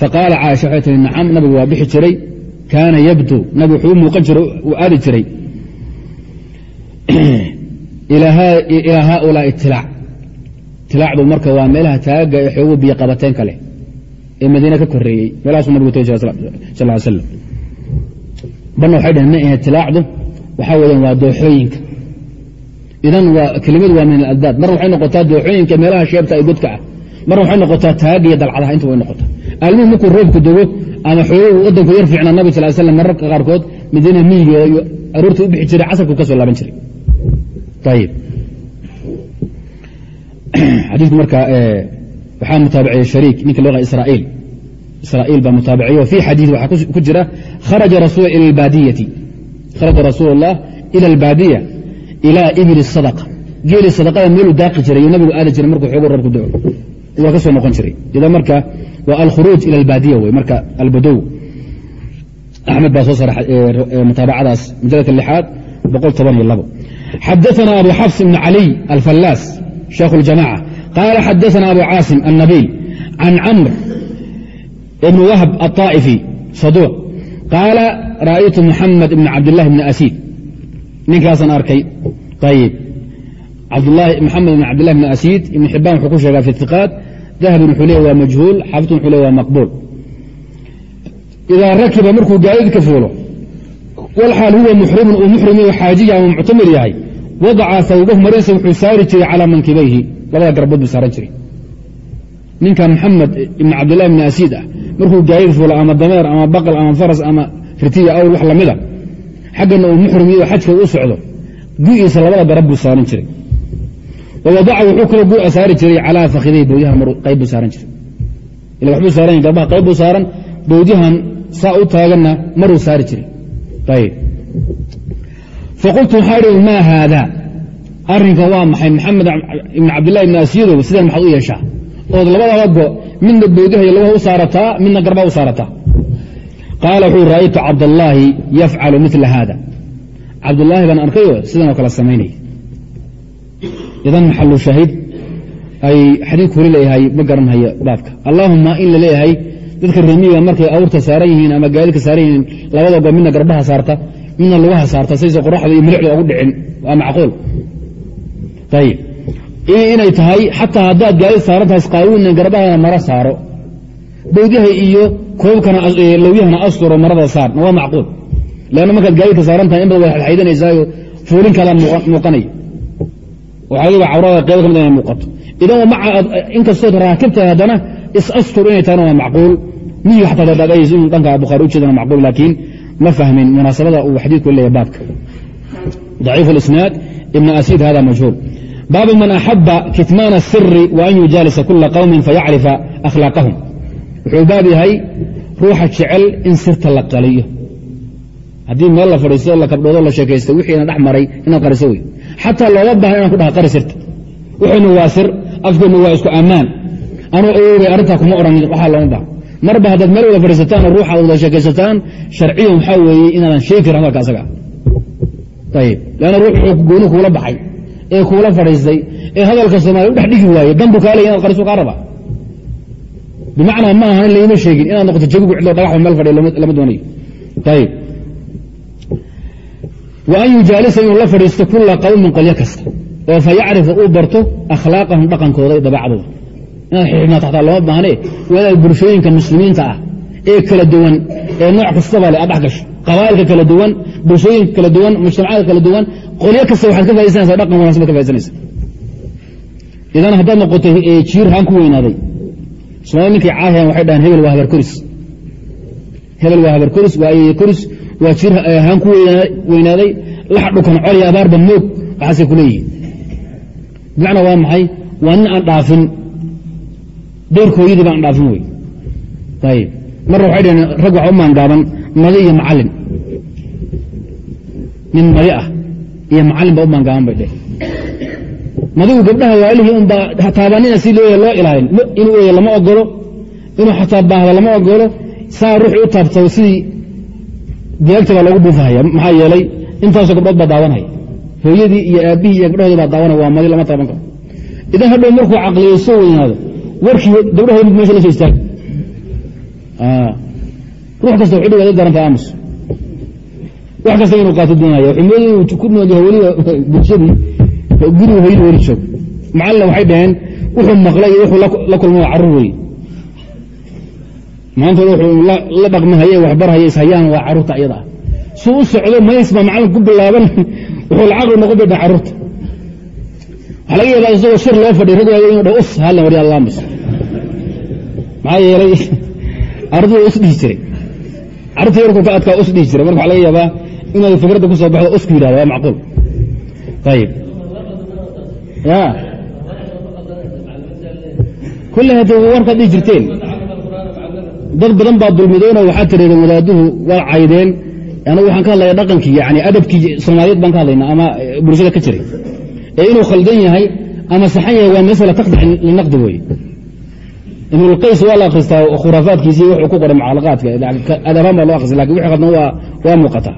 faqaala caaisha waxay tihi nacam nabigu waa bixi jiray kaana yabdu nabigu wuxuu muuqan jiray uu aadi jiray ilaa haaulaai itilaac tilaacdu marka waa meelaha taagaga ee xoogu biyo qabateen ka leh ee madiine ka koreeyey meelahaasuu nabigu jiray sal slam banna waxay dhaheen ma ahe tilaacdu waxaa weeyaan waa dooxooyinka. Idan kelimadu waa min aladdaad. Marna waxay noqotaa dooxooyinka meelaha sheebta ee godka ah. Marna waxay noqotaa taagaga iyo dalcadaha inta way noqotaa. Almuhim markuu roobku dogo ama xoogu wadanku yar fiicnaa nabig sal slam mararka qaarkood madiina miyigeeda iyo aroorta u jiray casarku ka laaban jiray. Ayib [CLEARS THROAT] xadiiku marka waxaa mutaabiciyey shariik ninka loo israa'iil. Israa'iil baa mutaabiciyo fi xadiid waxaa ku jira kharaja rasuul ila albaadiyati kharaja rasuul allah ila albaadiya ilaa ibli sadaqa geeli sadaqada meeluu daaqi jiray iyo nabigu aadi jiray markuu xoogo roobku dao waa ka soo noqon jiray idan marka waa alkhuruuj ila albaadiya wey marka albadow axmed baa soo saaray mutaabacadaas mujaladka lixaad boqol toban iyo labo xadaثna abu xafs ibn caliy alfallaas sheekh اljamaca qaala xadaثna abu caasim الnabiil can camr ibn wahb aلطaa'ifi saduuq qaala ra'aytu muxamed ibn cabdillahi bni asiid ninkaasaan arkay ayib maxamed ibn cabdillahi bni asiid ibn xibaan wuxuu ku sheegaa fi iqaad dahabin wuxuu leey waa majhuul xaafidun wuxuu le waa maqbuul idaa rakiba markuu gaadiidka fuulo walxaal huwa muxrimun uu muxrimi xaajiya ama muctamir yahay wadaca hawbahu mariisa wuxuu saari jiray calaa mankibayhi labada garbood buu saaran jiray ninka maxamed ibn cabdillahi bni asiid ah markuu gaadiid fuulo ama dameer ama baqal ama faras ama ritiya awr wax lamida xaggana uu muxrimiyo xajka u socdo gu'iisa labada garab buu saaran jiray. Wawadaca wuxuu kaloo gu saari jiray calaa fakiday bowdyahan qayb buu saaran jiray. Ila waxbuu saaran garbaha qayb buu saaran bowdyahan saa u taaganna maruu saari jiray. Ayb faqultu waxaa idhi maa haada? Arrinka waa maxay? Maxamed ibn cabdillahi ibn asiyadow sidan maxaad u yeeshaa? Ood labadaba go midna bowdyaha iyo labaha u saarataa midna garbaha u saarataa qaala wuxuu ra'aytu cabdallaahi yafcalu mila haada. Cabdullaahi baan arkayoo sidanoo kale samaynaya idan maxalu shaahid ay xadiidku hori leeyahay ma garanhayo baabka allaahuma in la leeyahay dadka reemiga markay awrta saaran yihiin ama gaadidka saaran yihiin labada go midna garbaha saarta midna lugaha saarta saysa qoraxda iyo milixda ugu dhicin waa macquul. Ayib inay tahay xataa haddaad gaadid saaran tahay qaawina garbahana mara saaro. Bowdyaha iyo koobkalowyahana asturo marada saar. Waa macquul. Leanna markaad gaadidka saaran tahay in badan way xaydanaysaao fuulin kala muuqanaya waxaadiba cawrada qeyb ka mid inay muuqato. Idan inkastood raakibtahay haddana is-astur inay tahana waa macquul. Miyi xataa dadhagays inuu dhanka bukhaari ujeedana macquul laakiin ma fahmin munaasabada uu xadiidku leeyahay baabka. ضaciif اlisnaad ibn asiid hada majhuul baabu man axaba kitmaana الsiri wa yujaalisa kula qowmi fayacrifa akhlaaqahum wuxuu baab yahay ruuxa jecel in sirta la qaliyo haddii meel la fadhiisto la kabdhoodo la sheekaysta wixiina dhex maray inaad qariso wey xataa looga baahan inaan ku dhaha qari sirta wuxuyna waa sir afkeenna waa isku ammaan anuu oogay arrintaa kuma odhan waxaa looma baha marba haddaad meel wada fadhiisataan oo ruuxa wada sheekaysataan sharciyan waxaa weeye inaadan sheegi karin hadalka asaga ayib lanna ruux gooni kuula baxay ee kuula fadhiistay ee hadalka soomaaliya u dhex dhigi waaye danbu kaa leey inaad qarisu kaa raba. Bimacnaa ma aha in laima sheegin inaad noqoto jabigu cidlo dhagaxba meel fadhiya lama doonayo ayib wa an yujaalisa inuu la fadhiisto kula qawmin qolyo kasta oo fa yacrifa uu barto akhlaaqahum dhaqankooda iyo dabeecadooda inaad xixidnaato xataa lama baahne waa inaad bulshooyinka muslimiinta ah ee kala duwan ee nooc kastaba le aad dhex gasho qabaa'ilka kala duwan bulshooyinka kala duwan mujtamacaadka kala duwan qolyo kasta waxaad ka faisanaysa dhaqan wanagsan baad ka faisanaysa idan haddaad noqoto jiir haan ku weynaaday somaali ninkay caahiyan waxay dhahaan hebel waa habarkoris hebel waa habarkoris waa ayeye koris waa jiir haan ku weynaaday lax dhukan colya abaarba moog waxaasay ku leeyihiin bimacnaa waa maxay? Waa nin aan dhaafin. Deyrkooyadii baan dhaafin wey. Ayib marna waxay dhaheen rag waxa u maangaaban madi iyo macallin nin madi ah iyo macallin baa u maangaaban bay dheh madigu gabdhaha waalihii unbaa taabanina si loo loo ilaalin. Inuu eeyo lama ogolo inuu xataa baahda lama ogolo saa ruuxu u taabtay sidii deegta baa loogu buufahaya. Maxaa yeelay intaasoo gabdhood baa daawanaya. Hooyadii iyo aabbihii iyo gabdhahoodii baa daawanaya waa madi lama taaban karo. Idan hadhow markuu caqliyo soo weynaado warkii gabdhahoodi meesha la soo istaag ruux kasta wuxuu dhiga daranta aamus. Wax kasta inuu qaato doonaya inuu ku nool yahay weliba bulshadii guriga hooyadii weli joog macallin waxay dhaheen wuxuu maqlay iyo wuxuu la kulmay waa carruur wey maanta wuxuu la dhaqmahaye waxbarhaye ishayaan waa carruurta iyada ah. Suu u socdo mays baa macallin ku bilaaban [LAUGHS] wuxuu lacaqli noqon bay carruurta waxaa laga yaabaa isagoo shir loo fadhiy rag waayo dhah us halla wari allaamis maxaa yeelay [LAUGHS] waa us dhihi jiray carruurta yarku ka adkaa us dhihi jiray marka waxaa laga yaabaa inaad fikradda ku soo baxdo usku yidhahdo waa macquul. Ayib kulle hadda warkaad dhihi jirteen dad badan baa dulmidoonoo waxaad tirahdeen wadaaduhu waa caydeen. Anagu waxaan ka hadlaya dhaqankii yani adabkii soomaaliyeed baan ka hadlayna ama bulshada ka jiray. Ee inuu khaldan yahay ama saxan yahay waa masala takhdac linaqdi weeye ibnulqays waa la akhristaa khuraafaadkiisii wuxuu ku qoray mucaalaqaadka adabaan baa loo akhristay laakiin wixii khaldan waa muuqataa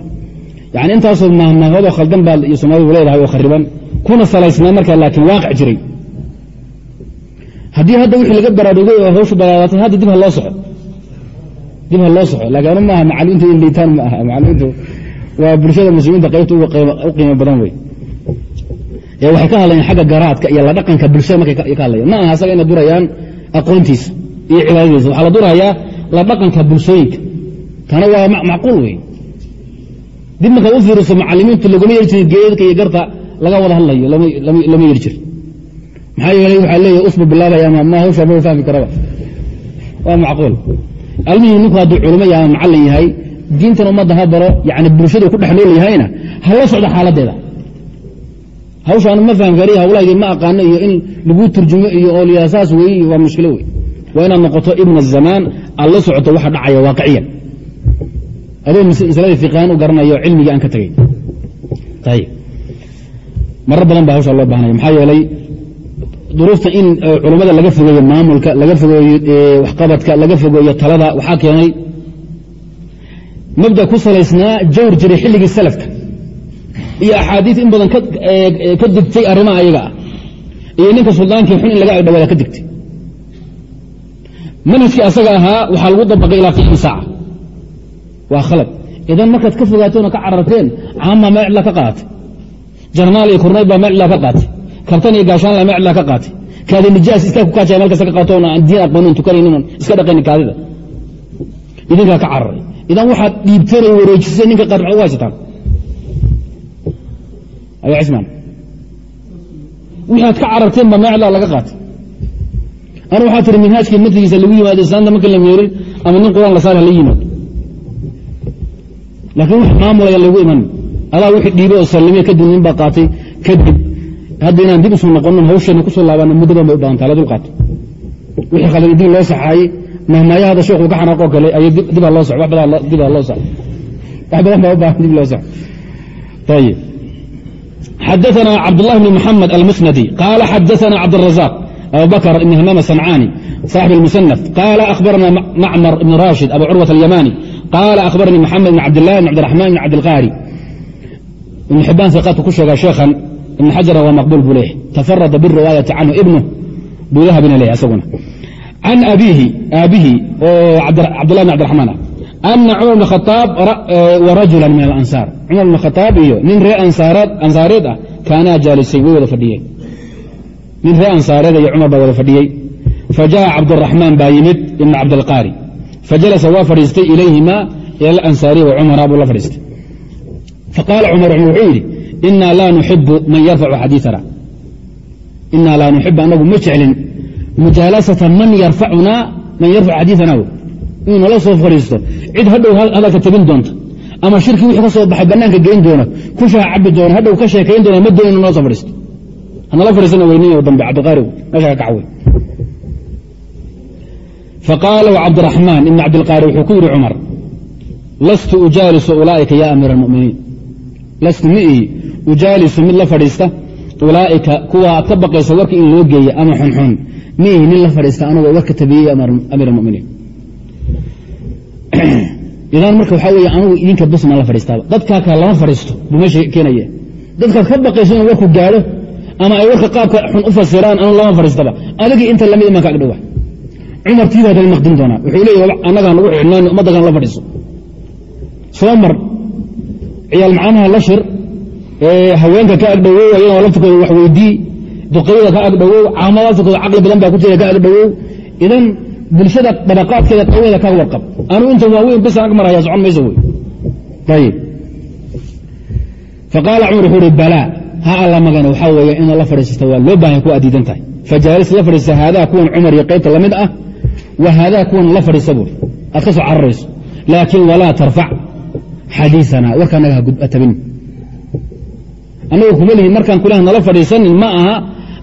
yani intaasoo mahmahadoo khaldan baa iyo leedahay oo khariban kuna salaysnaa markaa laakiin waaqic jiray. Haddii hadda wixii laga baraarugay oo hawshu balaadatay hadda dib ha loo soco. Dib ha loo soco. Laakiin anu maaha macalimiintu in liitaan ma aha. Macalimiintu waa bulshada muslimiinta qaybta u qiimo badan wey waxay ka hadlayaan xagga garaadka iyo la dhaqanka bulshada markay ka hadlayaan. Ma aha asaga inay durayaan aqoontiisa iyo cibaadadiisa. Waxaa la durayaa la dhaqanka bulshooyinka. Tana waa macquul wey dib markaad u fiiriso macalimiintu laguma yeri jirin geedka iyo garta laga wada hadlayo lama yeri jir maxaa yeelay waxaa leeyahy usbu bilaabaya ma hawsha ma fahmi karaba. Waa macquul. Almihii ninku hadduu culimo yahay ama macallin yahay diintan ummadda ha baro yani bulshadu ku dhex nool yahayna hala socdo xaaladeeda hawshaan ma fahmi kariy hawlahaygii ma aqaano iyo in laguu turjumo iyo oolyaa saas waa mushkilo wey waa inaad noqoto ibn azamaan aad la socoto waxa dhacaya waaqiciyan adoo masaladii fiqaan u garanayo cilmigii aan ka tegay ayib maro badan baa hawshaa loo baahnaya maxaa yeelay duruufta in culummada laga fogeeyo maamulka laga fogeeyo waxqabadka laga fogeeyo talada waxaa keenay mabda ku salaysnaa jawr jiray xilligii salafka iyo axaadiis in badan ka digtay arrimaha ayaga ah. Iyo ninka suldaankii xun in laga agdhawaada ka digtay. Manhajkii asaga ahaa waxaa lagu dabaqay ilaa qiyaami saaca waa khalad. Idan markaad ka fogaateen oo ka cararteen caammaa meel cidlaa ka qaatay. Jarnaal iyo kornayl baa meel cidlaa ka qaatay. Kabtan iyo gaashaanla meel cidlaa ka qaatay. Kaadi nijaas iskaa ku kaajaya meel ka qaato oon aan diin aqoonin tukanaynin iska dhaqaynin kaadida. Idinkaa ka cararay. Idan waxaad dhiibteen oo wareejiseen ninka qaar maxad u haysataan ayaa cismaan wixii ka cararteen baa meel cidlaa laga qaatay. Anu waxaa tiri minhaajkii matligiisa lagu yimaado islaanta marka la meerin ama nin quraan la saar hala yimaado. Laakiin wax maamulaya lagu iman. Adaa wixii dhiibe oo sallimiya kadib nin baa qaatay kadib hadda inaan dib isu noqonon hawsheena ku soo laabana muddo ban bay u baahanta la dul qaato wixii khalad dib loo saxaayey mahmaayo hadda sheekhu ka xanaaqoo kale ay dib ha loo soco wax badan dib ha loo soco wax badan baa u baahan dib loo soco ayib xadaثna cabdالlah بn mحamed almusnadi qaala xadaثna cabdالرaزاq abu bakr ibn hmam الصنcاni صاxب المسنف قال أخبرنا معمر بن راشد أبو عروة اليماني قال أخبرني محمد بن عبد الله بن عبد الرحمن بن عبد القاري ibn xibaan iqaadka ku sheegaa sheekhan ibn xajaran waa maqbuul buu leeyahy tafarada biriwaayati canhu ibnu buu dahabina leeyahy asaguna can abiihi aabihi oo cabdullah bn abdiraxmaan ah ana cumar bn khaaab wa rajula min alansaar cumar bn khaaab iyo nin ree ansaareed ah kaanaa jaalisayn way wada fadhiyeen nin ree ansaareed iyo cumar baa wada fadhiyey fajaءa cabduraxmaan baa yimid ibn cabdilqaari fajalasa waa fadhiistay ilayhima ila alansaariya wa cumara buu la fadhiistay faqaala cumar cumar wuxuu yidhi inaa laa nuxibu man yarfacu xadiiana inaa laa nuxibu anagu ma jeclin mujaalasata man yarfacunaa man yarfacu xadiiana inuu nala soo fadhiisto cid hadhow hadalka tabin doonta ama shirkii wixii ka soo baxay bannaanka geyn doona ku shaha cabi doona hadhow ka sheekayn doona ma doon inu nala soo fadhiisto hanala fadhiisana weyniyo dambe cabdiqaari meesha ka kacwey faqaala cabdiraxmaan ibn cabdilqaari wuxuu ku yidhi cumar lastu ujaalisu ulaa'ika ya amiira almuminiin lastu ihi ujaalisu mid la fadhiista ulaa'ika kuwa aad ka baqaysa warka in loo geeya ama xunxun. Ma ihi nin la fadhiista anugoo warka tabiyey amiir almuminiin idan marka waxaa weeye anugu idinka busman la fadhiistaaba. Dadkaa lama fadhiisto buu keenaya dadkaad ka baqayso inuu warku gaadho ama ay warka qaabka xun u fasiraan anu lama fadhiistaba. Adigii inta la mid imaan kaag dhowa cumar tiida maqdin doonaa. Wuxuu leeya annagaan lagu xidhnaan ummaddakan la fadhiiso. Soo mar ciyaal macanaha la shir haweenka ka agdhowow ayagoo laftikooda wax weydii duqayada ka agdhowow caamada laftikooda caqli badan baa ku jira ka agdhowow idan bulshada dabaqaadkeeda qaweeda ka warqab anuu inta waaweyn bisan ag maraya socon mayso wey. Ayib faqaala cumar wuxuu uhi balaa ha alla magana waxaa weeye inaad la fadhiisata waa loo baahanya kuwa adiidan tahay. Fajaalis la fadhiista haadaa kuwan cumar iyo qaybta la mid ah wa haadaa kuwan la fadhiista buuri aad ka soo cararayso. Laakiin walaa tarfac xadiiana warka anaga kuma lihin markaan kulah nala fadhiisanin ma aha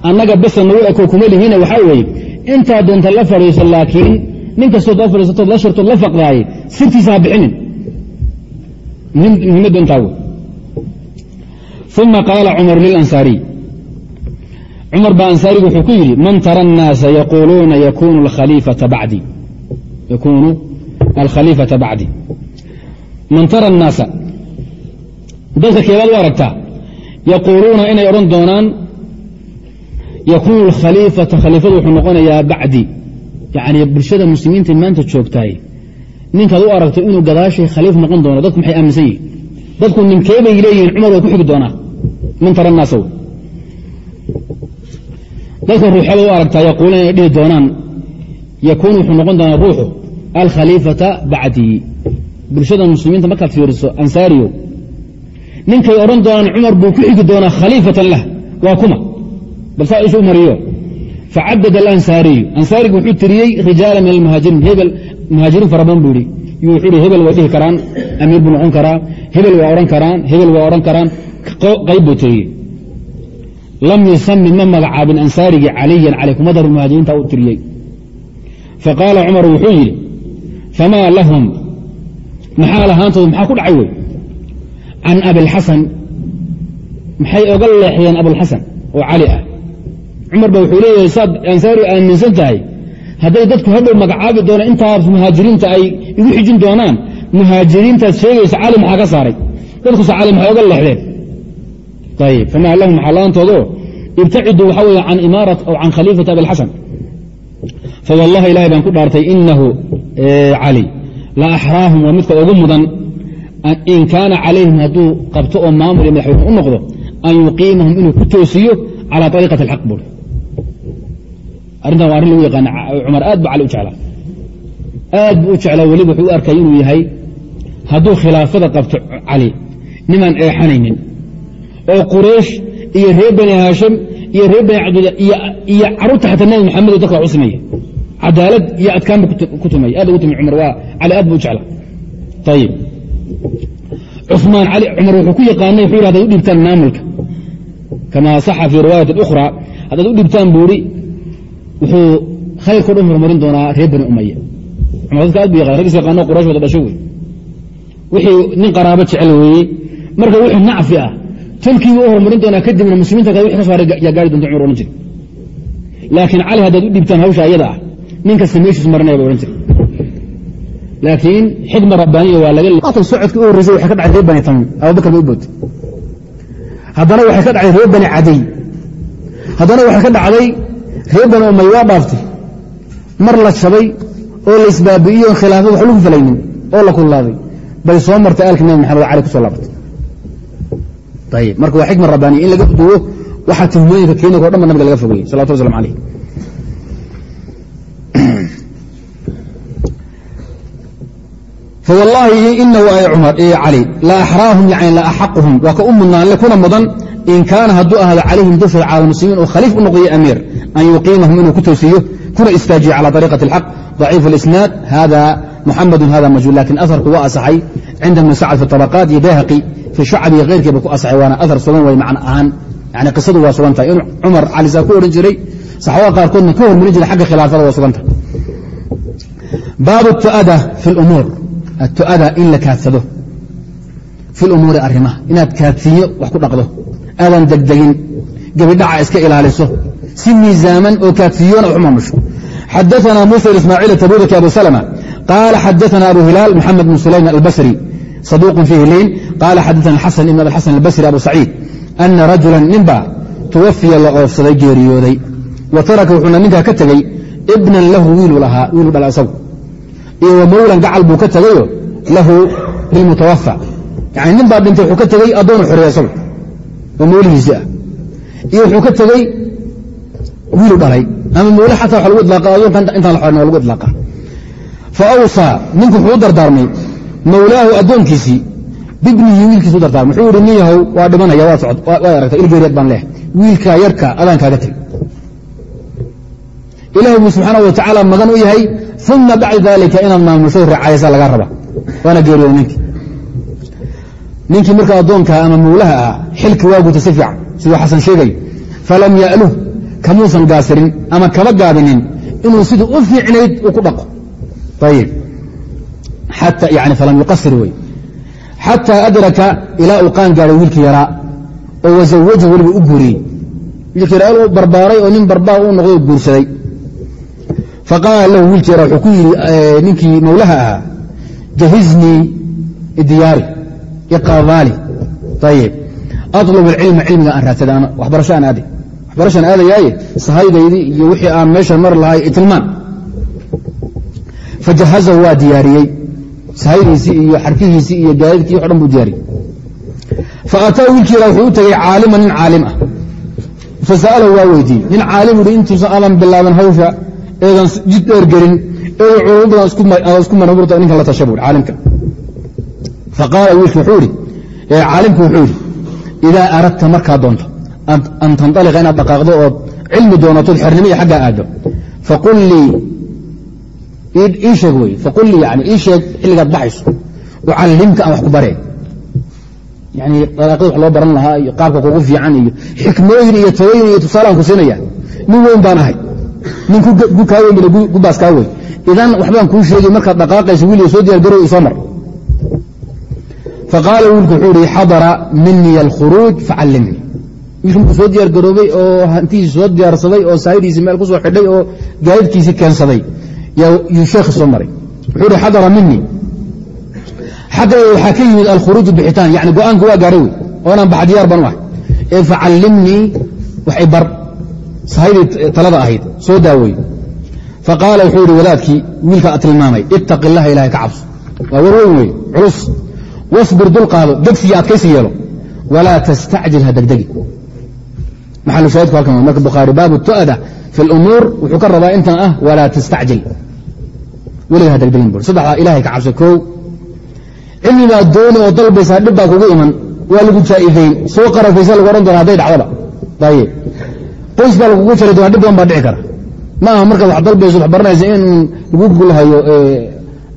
annaga besa nagu eko kuma lihine waxaa weeye intaa doonta la fadhiiso laakiin nin kastood oo fadhiisatood la shurtood la faqdaayey sirtiisa ha bixinin. Muhimaddoontaa wey uma qaala cumaru lilansaariy cumar baa ansaarigu wuxuu ku yidhi man tara annaasa yaquuluuna yakuunu alkhaliifata bacdi. Man tara annaasa dadka keebaad u aragtaa? Yaquuluuna inay odhan doonaan yakuunu alkhaliifata khaliifadu wuxuu noqonayaa bacdi yani bulshada muslimiinta maanta joogtahay ninkaad u aragto inuu gadaashay khaliif noqon doono dadku maxay aaminsan yihiin dadku ninkeebay leeyihiin cumar waa ku xigi doonaa man tara naasa dadka ruuxada u aragtaa yaquuluuna inay dhihi doonaan yakuunu wuxuu noqon doonaa ruuxu alkhaliifata bacdii bulshada muslimiinta markaad fiiriso ansaariyo ninkay odhan doonaan cumar buu ku xigi doonaa khaliifatan lah waa kuma bal saa isu mariyo facadad alansaariyu ansaarigu wuxuu tiriyey rijaala min almuhaajiriin hebel muhaajiriin fara badan buu yihi yu wuxuu ihi hebel way dhihi karaan amiir buu noqon karaa hebel waa odhan karaan hebel waa odhan karaan qayb buu tiriyey lam yusami ma magacaabin ansaarigii caliyan cali kuma muhaajiriinta u tiriyey faqaala cumar wuxuu yidhi famaa lahum maxaa lahaantooda maxaa ku dhacay wey can abilxasan maxay oga leexdeen abulxasan oo cali ah cumar ba wuxuu leeyahay saad ansaari aaminsan tahay. Hadday dadku hadhow magacaabi doona intaas muhaajiriinta ay igu xijin doonaan. Muhaajiriintaad sheegaysa cali maxaa ka saaray. Dadkusa cali maxay oga leexdeen. Ayib famaa lahum maxaa laantoodo ibtaciduu waxaa weeye can imaarat aw can khaliifati abilxasan fawallahi ilahay baan ku dhaartay inahu cali. La axraahum waa midka ugu mudan. In kaana calayhim hadduu qabto oo maamul iyo madaxweyne u noqdo an yuqiimahum inuu ku toosiyo calى ariiqati اlxaq bur arrintan waa arrin lagu yaqaana cumar aad ba cali u jeclaa. Aad buu u jeclaa weliba wuxuu u arkay inuu yahay hadduu khilaafada qabto cali nimaan eexanaynin. Oo quraysh iyo reer bani haashim iyo reer bani cabdilla iyo carruurta xataa nabi maxamed oo dadka wax u sameeya cadaalad iyo adkaan bu ku tumay. Aad ugu tumay cumar waa cali aad buu u jeclaa. Ayib cumaan cali cumar wuxuu ku yaqaanay wuxuu yidhi haday u dhibtaan maamulka. Kama saxa fii riwaayati ukhra haddaad u dhibtaan buu ihi wuxuu khayrkao dhan horumarin doonaa reer bani umaya cumar dadka aad bu yaqan ragis yaqaano quraysh wada dhasho wey wixii nin qaraabo jecel weeye marka wixii nacfi ah. Tolkiibu u horumarin doonaa kadibna muslimiinta kale wix ka haray yaa gaari donta cumar odhan jiri laakiin cali haddaad u dhibtaan hawsha ayada ah nin kasta meeshiis marinaya ba odhan jiri laakiin xikma rabbaaniya waa laga socodka u horreysay waxay ka dhacay reer bani tamim abubakar bay u bootay. Haddana waxay ka dhacday reer bani cadiy haddana waxay ka dhacday reer bani umay waa dhaaftay mar la jabay oo la isbaabi'iyo on khilaafad wax lagu falaynin oo la kullaaday. Bay soo martay aalka nabi maxamed cali ku soo laabatay ayib marka waa xikma rabbaaniya in laga duwo waxaa tuhmooyinka keenika o dhan ba nabiga laga fogeyey salawatu waslam alayh fawallaahi inahu ay cali la axraahum yani la axaquhum waa ka u mudnaan kuna mudan in kaana hadduu ahaado calayhim dushooda cala almuslimiin oo khaliif u noqoyo amiir an yuqiimahum inuu ku toosiyo kuna istaajiyo cala ariiqati alxaq ضaciif اlisnaad hada muxamadu hada majhuul lakin aharku waa asaxay cinda ibni sacd fi طabaqaat iyo bayhaqi fi shacbi keyrkiiba ku asaxay waana ahar sugan way macno ahaan yani qisadu waa sugan tahay in cumar cali saa ku odhan jiray saxaabada qaarkoodna ka hormarin jiray xagga khilaafada waa sugan tahay baabu tu'ada fi lumuur atu'ada in la kaadsado fi lumuuri arrimaha inaad kaadsiinyo wax ku dhaqdo aadan degdegin. Gebidhaca iska ilaaliso. Si miisaaman oo kaafiyoona wax u maamusho. Xadaana musa ismaaciil tabuuraki abu salma qaala xadaana abu hilaal maxamed bn sulaym albasri. Saduuqun fiihi leyn qaala xadaana xasan ibn abi albasri abu saciid. Ana rajula ninba tuwafiya la oofsaday geeriyooday. Wa taraka wuxuuna ninkaa ka tegey ibnan lahu wiiluu lahaa wiiluu dhala isagu. Iyo wa mawlan gacal buu ka tegayo lahu lilmutawafa yani nin baa dhintay wuxuu ka tegey addoonu xoreeya isagu oo mawlihiisi ah. Iyo wuxuu ka tegey wiilu dhalay ama mawle xataa wa lagu ilaaqa adoonka intaan la xoran waa lagu ilaaqa fa awsaa ninku wuxuu u dardaarmay mawlaahu addoonkiisii bibnihi wiilkiisu u dardaarmay. Wuxuu yihi nin yahow waa dhimanaya waad aragtay ilgeeriyaad baan leeh wiilkaa yarka adaan kaaga teg ilaahay buu subxaana wa magan u yahay uma bacda daalika inaad maamusho raacaysa lagaa raba. Waana geeriyooda ninkii. Ninkii marka addoonkaa ama mawlaha ahaa xilki waa guta si fiican siduu xasan sheegayo falam ya'luh kamuusan gaasirin ama kaba gaabinin inuu siduu u fiicnayd uu ku dhaqo. Falam yuqasir wey xataa adraka ilaa uu qaan gaadhay wiilkii yaraa oo wazawajahu weliba u guuriyey. Wiilkii yaraa u barbaaray oo nin barbaar u noqday guursaday. Faqaala lahu wiilkii yaraa wuxuu ku yidhi ninkii mawlaha ahaa jahiznii diyaari iqadaali ayib atlub alcilma cilmiga aan raadsada waxbarasho aan aaday waxbarashaan aadayaaye sahaydaydii iyo wixii aan meeshan mar lahay tilmaan fajahazahu waa diyaariyey sahaydiisii iyo xarkihiisii iyo gaadidkii wax dhan buu diyaariyey faataa wiilkiila wuxuu u tegey caalima nin caalim ah fasa'alahu waa weydiiyey nin caalim uhi intuusan adan bilaaban hawsha eedan jid dheer gelin eedan culamo badan isku manburta ninkan la tasha buui caalimka faqaala wiilki wuxuu idaa aradta markaa doonto an tanطaliqa inaad dhaqaaqdo ood cilmi doonatood xernimo iyo xaggaa aado faqul lii yani ii sheeg xilligaad baxayso ucallimka aan wax ku baree yani dalaaqada wax loo baran lahaa iyo qaabka kugu fiican iyo xikmooyin iyo talooyin iyo tusaalaan ku siinaya nin weyn baan ahay nin kaa weyn bile gubaas kaa weyn idan waxbaan kuu sheegay markaad dhaqaaqayso wiil soo diyaar garow isoo mar faqaala wiilku wuxuu ihi xadara minii alkhuruuj facallimnii wiilku markuu soo diyaar garoobay oo hantihiisi soo diyaarsaday oo saahidiisii meel ku soo xidhay oo gaadidkiisii keensaday yuu sheekhi soo maray wuxuu ihi xadara minii xaggayga waxaa ka yimid alkhuruuju bixitaan yani go'aanka waa gaadhay wey oonaan baxa diyaar baan u ahay ee facallimnii waxay bar sahaydii talada ahayd soo daawey faqaala wuxuu ihi wadaadkii wiilka tilmaamay ittaqi illaha ilahay ka cabso waa warweyn wey culus wasbir dulqaado degsiyo adkaysi yeelo. Walaa tastacjil ha degdegi. Bukhaari baabu tu'ada fi lumuur wuxuu ka rabaa intan ah walaa tastacjil. Weliga ha degdegin bur saddexdaa ilahay ka cabso kow. Cilmibaad dooni oo dalbaysaa dhib baa kugu iman. Waa lagu jaa'ifayn soo qarafaysa lagu odhan doona hadday dhacdaba. Qoys baa lagugu jari doona dhib badan baa dhici kara. Ma aha markaad wax dalbayso wax baranaysa in lagu gulhayo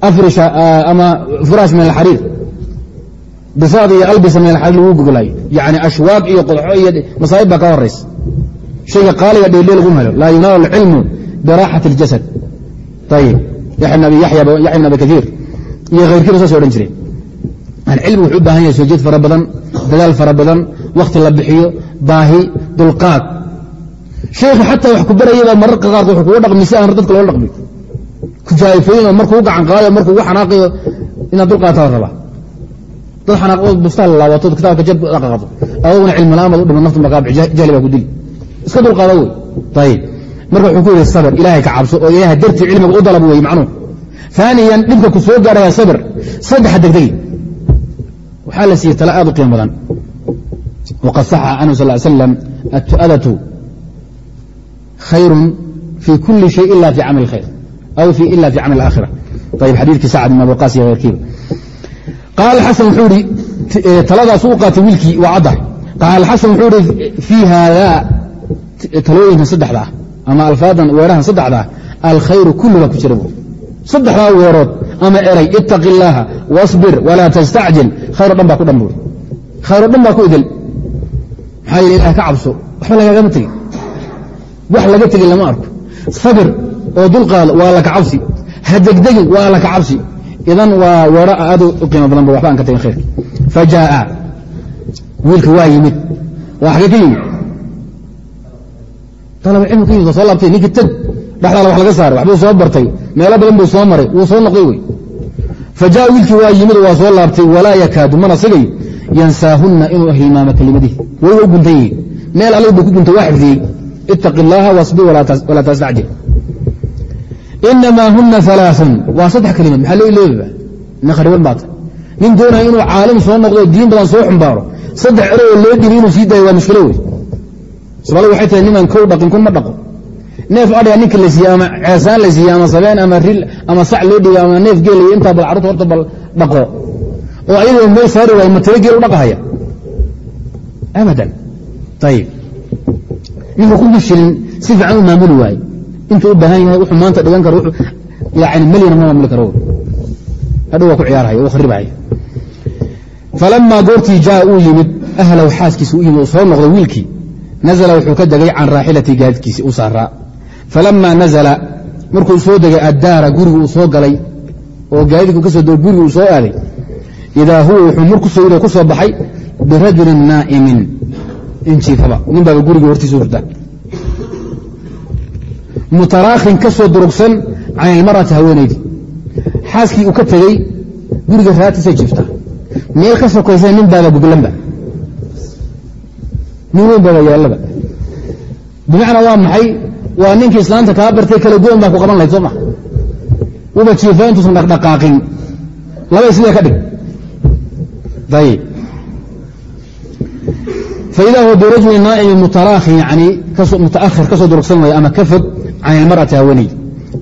afrisha ama firaash min alxariir bisaad iyo albisa min alxariir lagu gogolayo yani ashwaaq iyo qodxo iyo masaa'ib baa ka horaysa shayga qaaliga dheeldheel lagu helo laa yunaalu alcilmu biraaxati اljasad ayib yaxya ibn abi kaiir iyo khayrkiiba saas odhan jireen cilmi wuxuu u yahay soojeed fara badan dadaal fara badan wakhti la bixiyo baahi dulqaad. Sheekhu xataa wax ku barayabaa mararka qaarkood wuxuu kuga dhaqmi si aan dadka loola dhaqmi. Kujaayifayno markuu u gacan qaadayo markuu ugu xanaaqayo inaad dulqaataa la rabaa dad xanaaqood bustaa la laabato kitaabka jab dhaqaqato adaguna cilmi la'aan baad u dhiman naftu markaa jahli baa ku dili iska dulqaada wey. Ayib marka wuxuu ku yidhi sabr ilaahay ka cabso oo ilahay dartii cilmiga u dalab wey macnuhu aaniyan dhibka ku soo gaaraya sabr saddexa degdegi waxaa la siiyey tala aad u qiimo badan. Waqad saxa anhu sal slam atu'adatu khayrun fii kuli shay ila fi camal khayr aw ila fi camal aakhira ayb xadiikii sacd ibn abiqaas iyo keyrkiiba qaala xasan wuxuu ihi taladaas u qaatay wiilkii waa cadda qaala xasan wuxuu ihi fii haadaa talooyinkan saddexdaa ama alfaadan weerahan saddexdaa alkhayru kulluba ku jira bu saddexdaa weerood ama eray itaqi illaaha wasbir walaa tastacjil khayro dhan baa ku dhan buuri khayro dhan baa ku idil maxaa yidhi ilaah ka cabso waxba lagaagama tegin wax laga tegin lama arko sabir oo dulqaado waa laka cabsi ha degdegin waa laka cabsi idan waa weero aad u qiimo badan ba waxba aan ka tegin khayrka fa jaaa wiilka waa yimid. Waa xagee ka yimid? Alaba cilmi ka yimid soo laabtay ninkii teg dhexdaala wax laga saaray waxbuu soo bartay meelo badan buu soo maray wuu soo noqday wey. Fa jaa wiilkii waa yimid waa soo laabtay walaa yakaadu mana sigay yansaahunna inuu hilmaamo kelimadihi way u guntan yihiin meel alig buu ku guntay waa xifdiyey. Itaqi illaaha wasbir walaa tastacjil inamaa huna alaaun waa saddex kelimad maxaa loo iloobiba nin khariban baata nin doonaya inuu caalim soo noqdo diin badan soo xumbaaro saddex ero oo loo dhibi inuu sii daayo waa mushkilo wey somaali waxay tahay niman kow dhaqin kun ma dhaqo neef adhiga ninka la siiye ama ceesaan la siiye ama sabeen ama ril ama sac loo dhiiba ama neef geelay intaa bal carruurta horta bal dhaqo oo ayadoo meel saari waayo matiro geel u dhaqahaya abadan ayib ninka ku mushilin si fiican u maamuli waaye intuu u baahan yahay wuxuu maanta dhigan karo yani melyana ma maamuli karo. Hadhow waa ku ciyaarhaya u kharibahaya falamaa goortii jaa uu yimid ahlow xaaskiisi u yimid uu soo noqday wiilkii. Nazla wuxuu ka degay can raaxilati gaadidkiisi u saaraa. Falamaa nazla markuu soo degay addaara gurigu uu soo galay oo gaadidku ka dego gurigu uu soo aaday. Idaa huwa wuxuu mur ku soo yidhi ku baxay birajulin naa'imin. Injiifaba nin baaba guriga hortiisa hurda mutaraakhin ka soo durugsan can ilmarati haweenaydi xaaskii uu ka tegey guriga raatiisay jiiftaa meel ka sokaysa nin baaba goglanba nin weyn baaba yaallaba. Bimacnaa waa maxay? Waa ninkii islaanta kaa bartay kala goon baa ku qaban lahayd soo ma? Uba jiifaa intuusan dhaqdhaqaaqin. Labay sidee ka dhig? Ayib faida huwa birajuli naa'imi mutaraakhin yani mutaahir ka durugsan waaya ama ka fog can ilmar'ati haweeney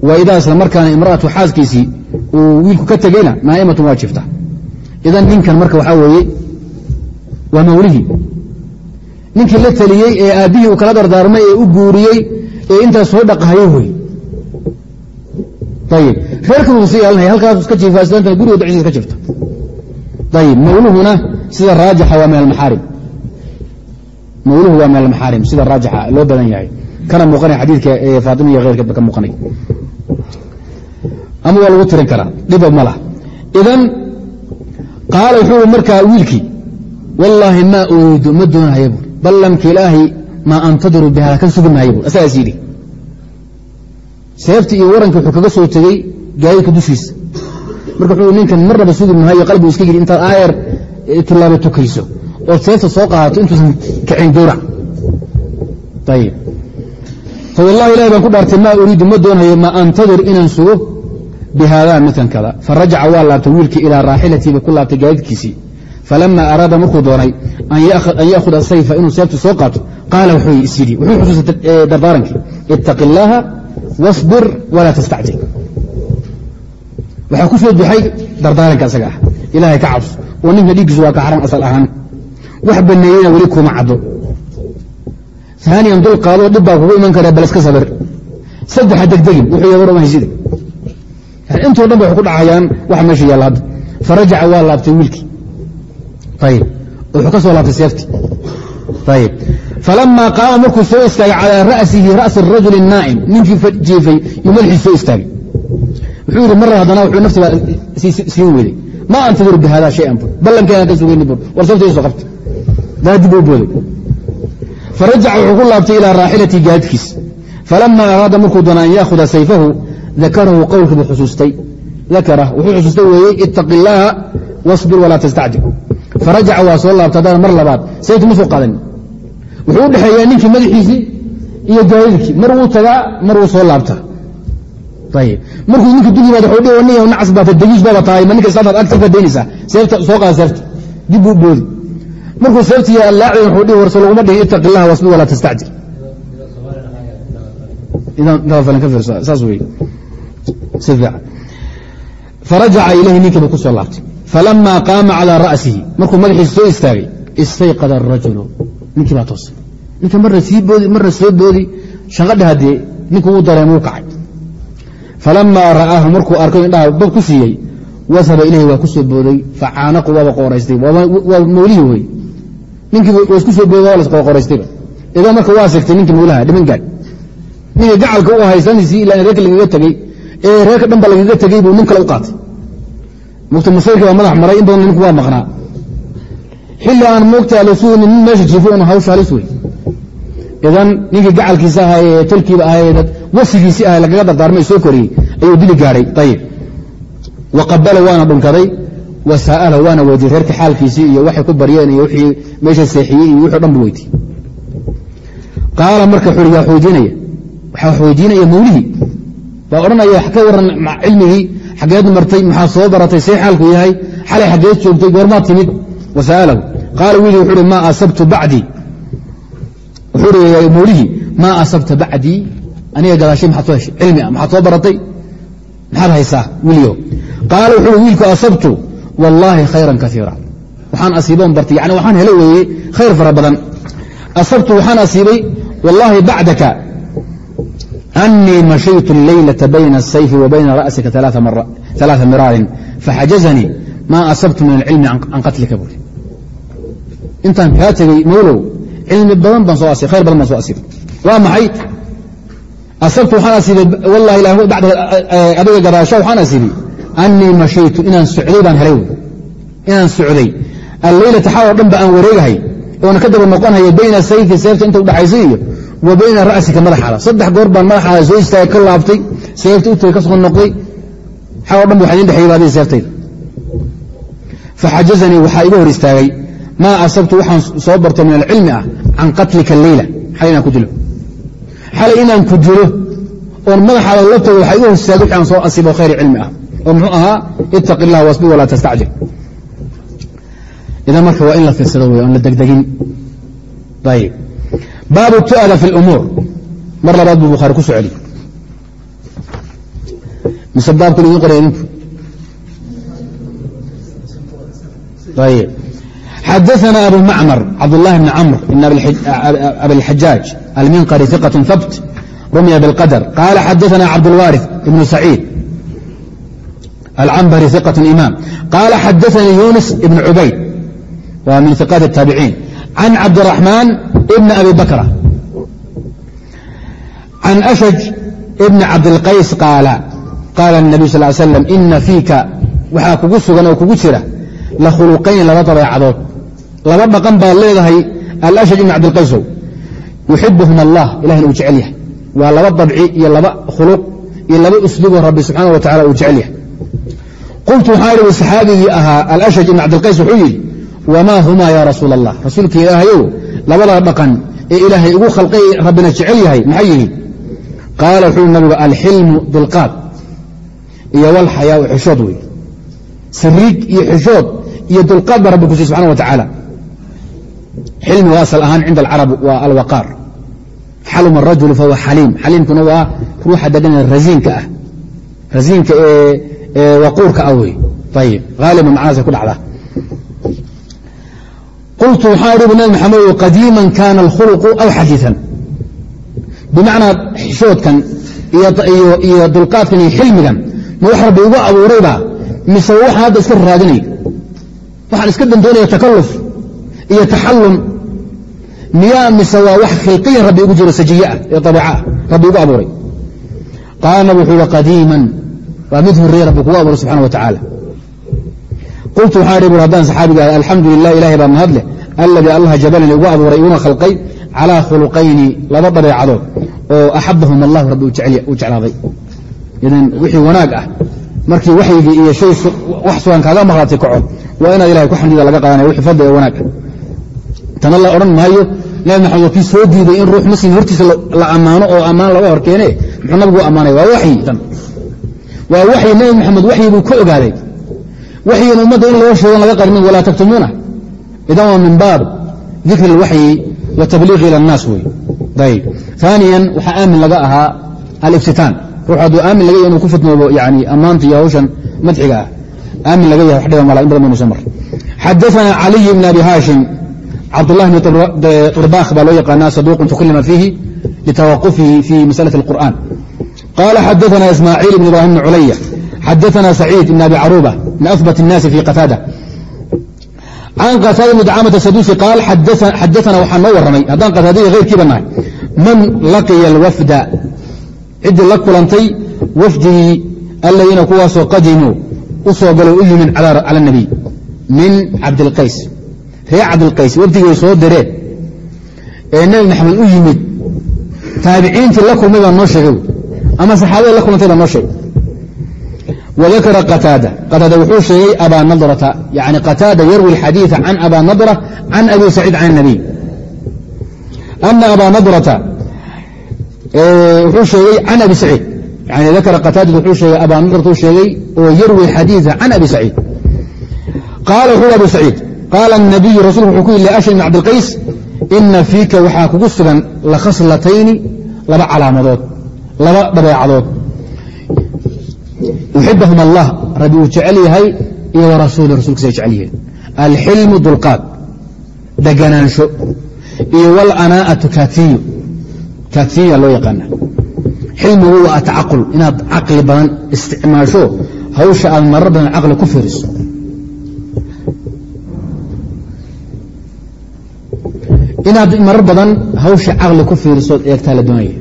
wa idaa isla markaana imra'atu xaaskiisii uu wiilku ka tegeyna naa'imatun waa jifta. Idan ninkan marka waxaa weeye waa mawlihii. Ninkii la teliyey ee aabbihii uu kala dardaarmay ee u guuriyey ee intaas soo dhaqahayo wey. Ayib reerkan uu sii yeelanaya halkaas iska jiifaa islaanta guriga dacdiisa ka jirta ayib mawluhuna sida raajixa waa min almaxaarim mawluhu waa min almaxaarim sida raajixa loo badan yahay kana muuqanaya xadiidka faatima iyo kheyrkeedba ka muuqanay. Ama waa lagu tirin karaa dhiba ma lah idan qaala wuxuu markaa wiilkii wallaahi maa uriidu ma doonahaya buur ballamka ilaahay maa antadiru bihaa ka sugi maayo buur asagaas yidhi. Seeftii iyo waranki wuxuu kaga soo tegey gaadidka dushiisa. Marka wuxuu ninkan marnaba sugi maayo qalbigu iska yidhi intaad aayar tilaaba tukayso ood seefta soo qaadato intuusan kacin gowrac. Ayib fawallahi ilahi baan ku dhaartay maa uriidu ma doonayo maa antadir inaan sugo? Bihaadaa midkan kada farajaca waa laabtay wiilkii ilaa raaxilatiiba ku laabtay gaadidkiisii falama araada markuu doonay an yaahuda sayfa inuu seefta soo qaato. Qaala wuxuu is yidhi wuxuu xusuustay dardaarankii ittaqi illaaha wasbir walaa tastacjil. Waxaa ku soo duxay dardaaranka asaga ah. Ilaahay ka cabso. Oo ninka dhiiggiisu waa ka xaran asal ahaan. Wax baneeyena weli kuma caddo aaniyan dul qaadoo dhib baa kugu iman kara bal iska sabir. Saddexa degdegin intoo dhan ba waxay ku dhacayaan waxa meesha yaalla hadda. Farajaca waa laabtay wiilkii. Wuxuu ka soo laabtay seefti falamaa qaama markuu soo istaagay calaa ra'sihi ra'si rajuli naa'im ninkii jiifay yuu madaxiis soo istaagay. Wuxuu yidhi mar haddana wuxuu nafti baa siin weyday ma antadiru bi hada shayan bur ballankeedan ka sugayni bur. War seeftiiso qabta daa dib u booday farajaca wuxuu ku laabtay ilaa raaxilatii gaadidkiis falama araada markuu doona an yaahuda sayfahu dakarahu qowlkii buu xusuustay. Dakara wuxuu xusuustay weeyey ittaqi illaaha wasbir walaa tastacjil farajaca waa soo laabta haddana mar labaad. Sayfti ma soo qaadanin wuxuu u dhexeeyaa ninkii madaxiisii iyo gaadiidkii mar wuu tagaa mar wuu soo laabtaa. Ayib markuu ninka dul yimaad wuu dhi nin nacas baata degiis baaba tahay. Ma ninka islaamtaad agtiisa daynaysaa. Seefta soo qaada seefta dib buu boodi markuu seefti laaci wuxuu dhihi warse laguma dhihin ittaqi illaha wasbi walaa tastacjil farajaca ilayhi ninkiiba ku soo laabtay. Falama qaama calىa ra'sihi. Markuu madaxiisa soo istaagay istayqada arajulu ninkii baa toosay. Ninka marna sii boodi marna soo boodi shanqadha haddee ninku wuu dareema u kacay. Falamaa ra'aahu markuu arkay indhaha dab ku siiyey wasaba ilayhi waa ku booday facaanaqu waaba qooraystay waa mawlihi wey ninkii isku soo booday waa la qoraystayba idan marka waa segtay ninkii mawlaha dhiman gaadh ninka gacalka u haysanaysi ilaa reerka lagaga tegey ee reerka dhan ba lagaga tegey buu nin kale u qaatay. Mugta masayrka baa madax maray in badan ninku waa maqnaa. Xilli aan moogtaa la sugayni nin meesha jiifo un hawsha halis wey idan ninkii gacalkiisa ahaa ee tolkiiba ahaa wasigiisii aha lagaga dardaarmay soo koriyey ayuu dili gaadhay ayib wa qabala waana dhunkaday wa saa'ala waana weydiye reerka xaalkiisii iyo waxay ku baryeen iyo wixii meesha seexiyey iyo wixii o dhan bu weydiye qaala marka xuri yaa weydiinaya waxaa weydiinaya mawlihii. Baa odhanaya ka waran cilmigii xageed martay maxaa soo baratay see xaalku yahay? Xalay xageed joogtay goormaad timid. Wasa'alahu. Qaala wiili wuxuu uhi maa asabtu bacdii wuxuu hi mawlihii maa asabta bacdii aniga gadaashay maxaad soo heshay? Cilmi ah maxaad soo baratay? Maxaad haysaa wiilyo qaala wuxuu uhi wiilku asabtu wallaahi khayran kaiira waxaan asiiboon bartay yani waxaan helo weeye khayr fara badan asabtu waxaan asiibay wallaahi bacdaka أنii mashaytu الlaylaة bayna الsayfi wa bayna ra'sika ثaلaaثa miraarin faxajazanii ma asabtu min اlcilmi can qatlika buuri intaan kaa tegey mawlow cilmi badan baan soo khayr badan baan soo asiibay waa maxay asabtu waxaan asiibay wallahi adiga gadaasho waxaan asiibay أnii mashaytu inaan socday baan helay inaan socday. Alleylata xaloo dhan ba aan wareegahay oona ka daba noqonhaya bayna sayfi seefta inta udhaxaysay iyo wa bayna ra'sika madaxaada. Saddex goor baan madaxaada soo istaagay ka laabtay seefta u tagay ka noqday. Xaloo dhan ba waxaa idin dhexeeyay seeftayda faxajazanii waxaa iga hor istaagay maa asabtu waxaan soo bartay min alcilmi ah can qatlika alleyla xalay inaan ku dilo. Xalay inaan ku dilo oon madaxaada la tago waxaa iga hor istaagay wixi soo asiibo khayr cilmi ah oo muxuu ahaa ittaqi illah wasbi walaa tastacjil idan marka waa in la fiirsado wey oon la degdegin ayib baabu tu'ada fi اlumuur mar labaad buu bukhaari ku soo celiy mise baabkun idin qoraya idinku ayib xadaثna abu macmar cabdالlahi bn camr bn abiاlxajaaj alminqari ثiqaة habt rumya bاlqadr qaala xadaثna cabdاlwaariث ibn saciid alcambari ثiqaة imaam qaala xadaثanii yunis ibn cubayd waa min iqaat الtaabiciin can cabdiraxmaan bni abi bakra can ashaj bni cabdilqays qaala qaala الnabiy sal ly slam ina fiika waxaa kugu sugan oo kugu jira la khuluqayn laba dabeecadood laba dhaqan baad leedahay alashaj ibni cabdilqaysow yuxibuhum allah ilahina uu jecel yahay waa laba dabci iyo laba khuluq iyo laba usluuboo rabbi subxaana wa tacala uu jecel yahay qultu waxaa ihi saxaabigii ahaa alashaj ibn cabdilqays wuxuu yidhi wamaa humaa yaa rasuul allah rasuulka ilaahayow labadaa dhaqan ee ilaahay ugu khalqay rabbina jecel yahay maxay yihiin qaala wuxuu nabigu alxilmu dulqaad iyo walxayaau xishood wey sariig iyo xishood iyo dulqaad baa rabbi ku siy subxana wa tacaala xilmigu asal ahaan cinda alcarab waa alwaqaar xaluma arajulu fahuwa xaliim xaliimkuna waa ruuxa degan rasiinka ah rasiinka ee waquurka ah wey ayib haaliban macnahaasay ku dhacdaa qultu waxaa idhi bu nabi maxamedow qadiiman kaana alkhuluqu aw xadiian bimacnaa xishoodkan iyo dulqaadkan iyo xilmigan ma wax rabbi igu abuuraybaa mise waxaan hadda iska raadinaya waxaan iska dandoonaya takalluf iyo taxallum. Miyaa mise waa wax khilqiyan rabbi igu jiro sajiye ah ee abiica ah rabbi igu abuuray? Qaala wuxuu ihi qadiiman waa mid horreeye rabbi kugu abuuray subxana wa tacaala qultu waxaa idhi bur haddaan saxaabiga ahay alxamdu lilah ilahay baa mahad leh alladii allah jabalani ugu abuuray iguna khalqay calaa khuluqayni laba dabeecadood oo axabahum allahu rabbi u jeclaaday. Idan wixii wanaag ah. Markii waxyigii iyo shay wax sugan kaaga maqlaatay kaco waa inaad ilahay ku xamdida laga qaadanaya wixii fadli ee wanaag tana la odhan maayo nabi maxamed waa soo diiday in ruux muslim hortiisa la ammaano oo ammaan laga hor keene muxuu nabigu ammaanay waa waxyi tan waa waxyi nabi maxamed waxyi buu ka ogaaday waxyigan ummadda in loo sheegan laga qarinin walaa taktumuuna idan waa min baab dikri اlwaxyi wa tabliiqi ila الnaas wey ayb aaniyan waxaa aamin laga ahaa aliftitaan ruux hadduu aamin laga yahy inuu ku fitnoobo yani ammaanta iyo hawshan madxiga ah aamin laga yahay wax dhiba mala in badan baynu soo mar xadaثana caliy bn abi haashim cabdالlah bn irbakh baa loo yaqaanaa saduuqun tuklima fiihi litawaqufihi fi masalaة الqur'an qala xadaثana ismaaciil bn ibrahim bn culaya xadaثana saciid bn abi caruba min aثbat الnaasi fi qataada can qataada bn dacamata sadusi qaal xadaana waxaa noo warramay haddaan qataadaya hayrkiiba nahay man laqiya alwafda ciddii la kulantay wafdigii aladiina kuwaasoo qadimuu u soo galo u yimid cala nabiy min cabdilqays reer cabdilqays wafdigii soo direen ee nebi maxamed u yimid taabiciintii la kulmay baa noo sheegay ama saxaabadii la kulantay baa noo sheegay وذكر قتاaدة قتاaدة wuxuu sheegay أbا نضرة يعني قتاaدة يروي الحadيiث عن أbا نضرة عن أبي سعيد عن النبي أن أbا نضرة wuxuu sheegay عن أبي سعيid يعني ذكر قتاaدة wuxuu sheegay أbا نضرة u sheegay oo يروي الحadيiث عن أبي سعيid قال وxuu أبو سعيid قاaل النبي رasuلku وxuu ku yihi لأشhل بن عبدالقays إنa فيika waxaa kugu sugan لkhصلatayni laba calaamadood laba dhabeecadood yuxibahum allah rabbi uu jecel yahay iyo warasuuli rasulkiisa ay jecel yihiin. Alxilmu dulqaad deganaansho iyo wlanaa'atu kaatiyo kaatiya loo yaqaana. Xilmigu waa atacaqul inaad caqli badan isticmaasho hawsha aad marar badan caqli ku fiiriso. Inaad marar badan hawsha caqli ku fiirisood eegtaa la doonaya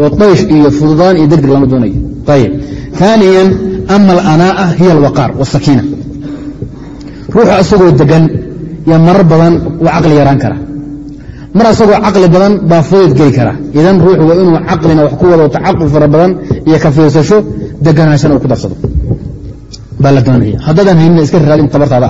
oo daysh iyo fududaan iyo degdeg lama doonayo. Ayb ثaaniya ama alanaa'a hiya alwaqaar wاsakiina ruuxa isagoo degan yaa marar badan waa caqli yaraan kara. Mar isagoo caqli badan baa fudud geli kara. Idan ruuxu waa inuu caqlina wax ku wado tacaqul fara badan iyo ka fiirsasho deganaashana uu ku darsado. Baa la doonaya. Haddaadan haynin iska raadin tabartaada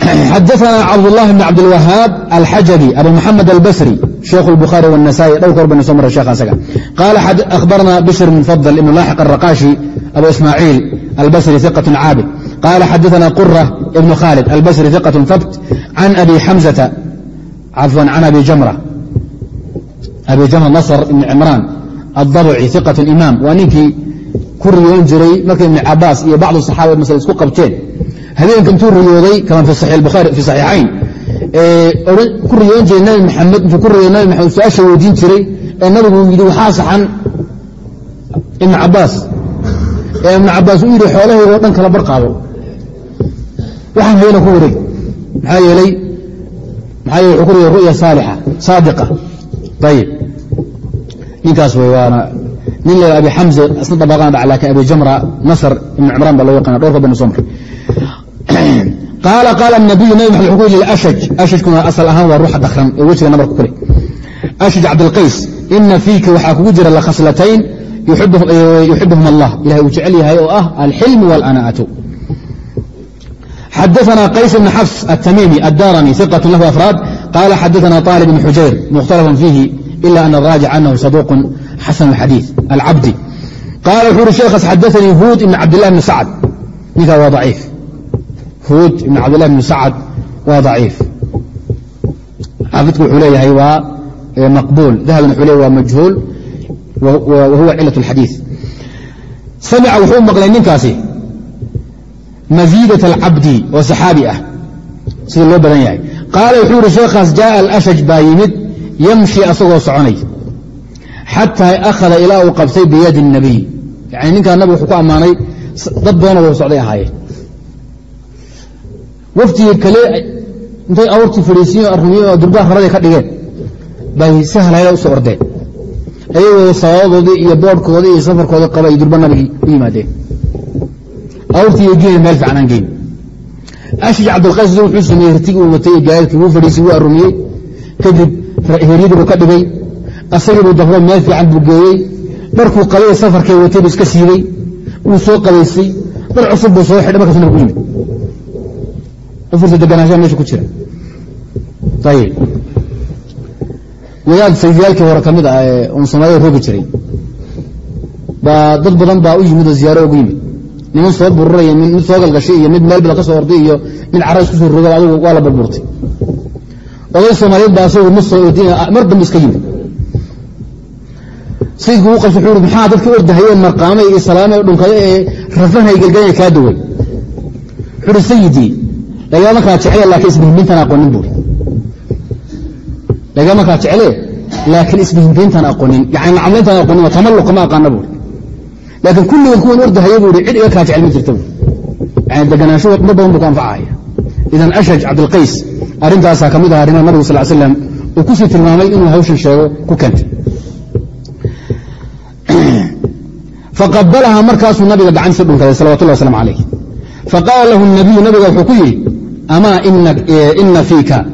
xadaana cabdulahi bn cabdilwahaab alxajari abu maxamed albasri sheikh اlbukhaari wاnasaai dhowr hor baynu soo maray sheekh asaga qaala ahbarna bishr bn fadl ibn laaxiq arakaashi abu ismaaciil albasri iqat caabid qaala xadaana qura ibn khaalid albasri iqat fabt can abi xamzata cafwan can abi jamra abi jamra nasr ibn cimraan adabci iqat imaam waa ninkii ku riyoon jiray marka ibn cabaas iyo bacdu saxaabad masle isku qabteen habeenka intuu riyooday kama fi صaxiixayn ku riyoon jiray nabi maxamed intuu ku riyooday nabi maxamed su'aasha weydiin jiray ee nabigu yidhi waxaa saxan ibn cabaas ee ibn cabaas u yidhi xoolahaygo dhan kala bar qaado waxaan hayana ku wareeg maxaa yeelay maxaa yeele wuxuu ku riyay ru'ya saalixa saadiqa. Ayib ninkaas wey waana nin la abi xamze isna dabaqana dhac laakiin abi jamra nasr ibn cimraan baa loo yaqana dhowrka baynu soo maray qaala qaala nabiyu nabi maxamed wuxuu ku yidhi ashaj ashajkuna asal ahaan waa ruuxa dakran ee wejiga nabarka kule ashaj cabdilqays ina fiika waxaa kugu jira lakhaslatayn yuxibhum allah ilahay uu jecel yahay oo ah alxilmu wاlanaa'atu xadaثna qays bn xafs الtamimi الdarmi ثiqة lahu afraad qala xadaثna طالب bn xujayr mukhtalafan fiihi ila an الraajic anahu saduq xasan الxadiiث alcabdi qala wuxuu uhi sheekhaas xadaثanii huud ibn cabdilah bn sacd ninkaa waa ضaciif huud ibn cabdilah bn sacd waa ضaciif xaafidku wuxuu leeyahay waa maqbuul dahabna wuxuu leeyahy waa majhuul wa huwa cilaة الxadiiث samica wuxuu maqlay ninkaasi maziidaة alcabdi oo saxaabi ah sida loo badan yahay qaala wuxuu yihi sheekhaas jaءa alashaj baa yimid yamshi asagoo soconay xataa akhada ilaa uu qabtay biyadi الnabiy yani ninkaa nabig wuxuu ku ammaanay dad badanoo wada socday ahaayeen waftigii kale intay awrtii fadhiisiyen arrumiyen oo durbaa horadii ka dhigeen bay si halayla u soo ordeen. Ayagoo sababadoodii iyo boodhkoodii iyo safarkoodii qaba ay durba nabigii u yimaadeen. Awrtii geena meel fiican aan geyn ashij cabdilqays wuxuu sameeyey hirtigii uu watay gaadidkii wuu fadhiisay wuu arumiyey kadib hiryadii buu ka dhigay. Asagii buu dafro meel fiican buu geeyey. Dharkuu qabay safarkay watay buu iska siibey wuu soo qabaysay. Dhar cusub buu soo xidhay markaasuu nabigu yimid u fiirsa deganaanshaha meesha ku jira ayib wadaad sayidiyaalkii hore ka mid ah ee un soomaalida roogi jiray baa dad badan baa u yimid oo ziyaaro ugu yimid niman soo bururaya mid soo galgashay iyo mid meel bada ka soo orday iyo mid caras ku soo roga adugu waa la burburtay oday soomaaliyeed baa asagu mar dambe iska yimid sayidku u qabsa wuxuu maxaa dadka ordahayee marqaamay iyo salaamay dhunkada ee rafanhay gelgelaya kaa daway wuxuu uhi sayidii lagama kaa jeclee laakiin isbihimbiintaan aqoonin buuri lagama kaa jeclee laakiin isbihimbiintaan aqoonin. Yani nacamlayntaan aqoonin tamalluqa ma aqaana buuri laakiin kulligan kuwan ordahaya buuri cid iga kaa jecel ma jirta buuri yani deganaansho ma badan buu ku anfacaya. Idan ashaj cabdilqays arrintaasaa ka mid aha arrimaha nabigu sal slam uu ku sii tilmaamay inuu hawshan sheego ku keentay [CLEARS THROAT] faqabalaha markaasuu nabiga gacantiisa dhunkaday salawatullah waslamu calayh faqaala lahu nabiyu nabiga wuxuu ku yidhi amaa ina fiika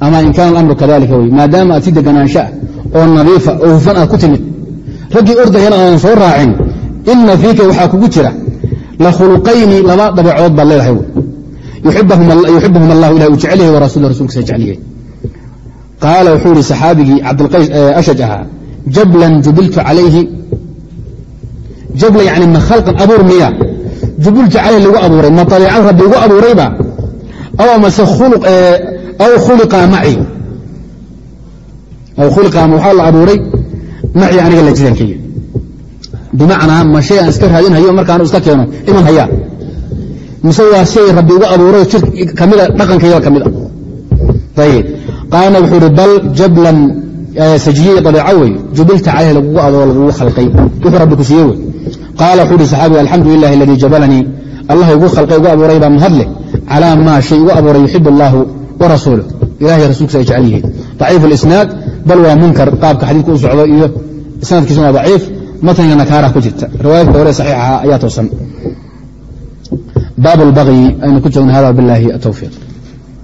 amaa in kaana alamru kadalika wey. Maadaama aad si deganaanshaah oo nadiifa oo hufan aad ku timid. Raggii ordayana aanan soo raacin ina fiika waxaa kugu jira la khuluqayni laba dabeecood baad leedahay yuxibahum allahu ilah uu jecel yahay wa rasul rasulkiisa jecel yahay. Qaala wuxuu yihi saxaabigii cabdilqays ashaj ahaa jablan jubiltu calayhi. Jabla yani ma khalqan abuur miya. Jubiltu calayhi lagu abuuray ma abiicad rabbi ugu abuurayba waxaa la abuuray maci aniga la jirankayga bimacnaa ma shay aan iska raadinhayo markaanu iska keeno iman hayaa mise waa shay rabbi ugu abuuray jir kamida dhaqankayga ka mid a ayib qaana wuxuu ihi bal jablan sajiye abeeca wey jubilta caleyh lagugu abuuro lagugu khalqay wuxuu rabbi ku siiye wey qaala wuxuu ihi saxaabiga alxamdu lilahi aladii jabalanii allah igu khalqay ugu abuuray baa mahadle calaa maa shay igu abuuray yuxib allaahu wa rasuuluh ilahay rasuulkiisa ay jecel yihiin daciif alisnaad bal waa munkar qaabka xadiidka u socdo iyo isnaadkiisuna waa daciif matniga nakaarah ku jirta riwaayadka hore saxiixaha ayaa toosan baab اlbagyi aynu ku joogna hada biاllahi atowfiiq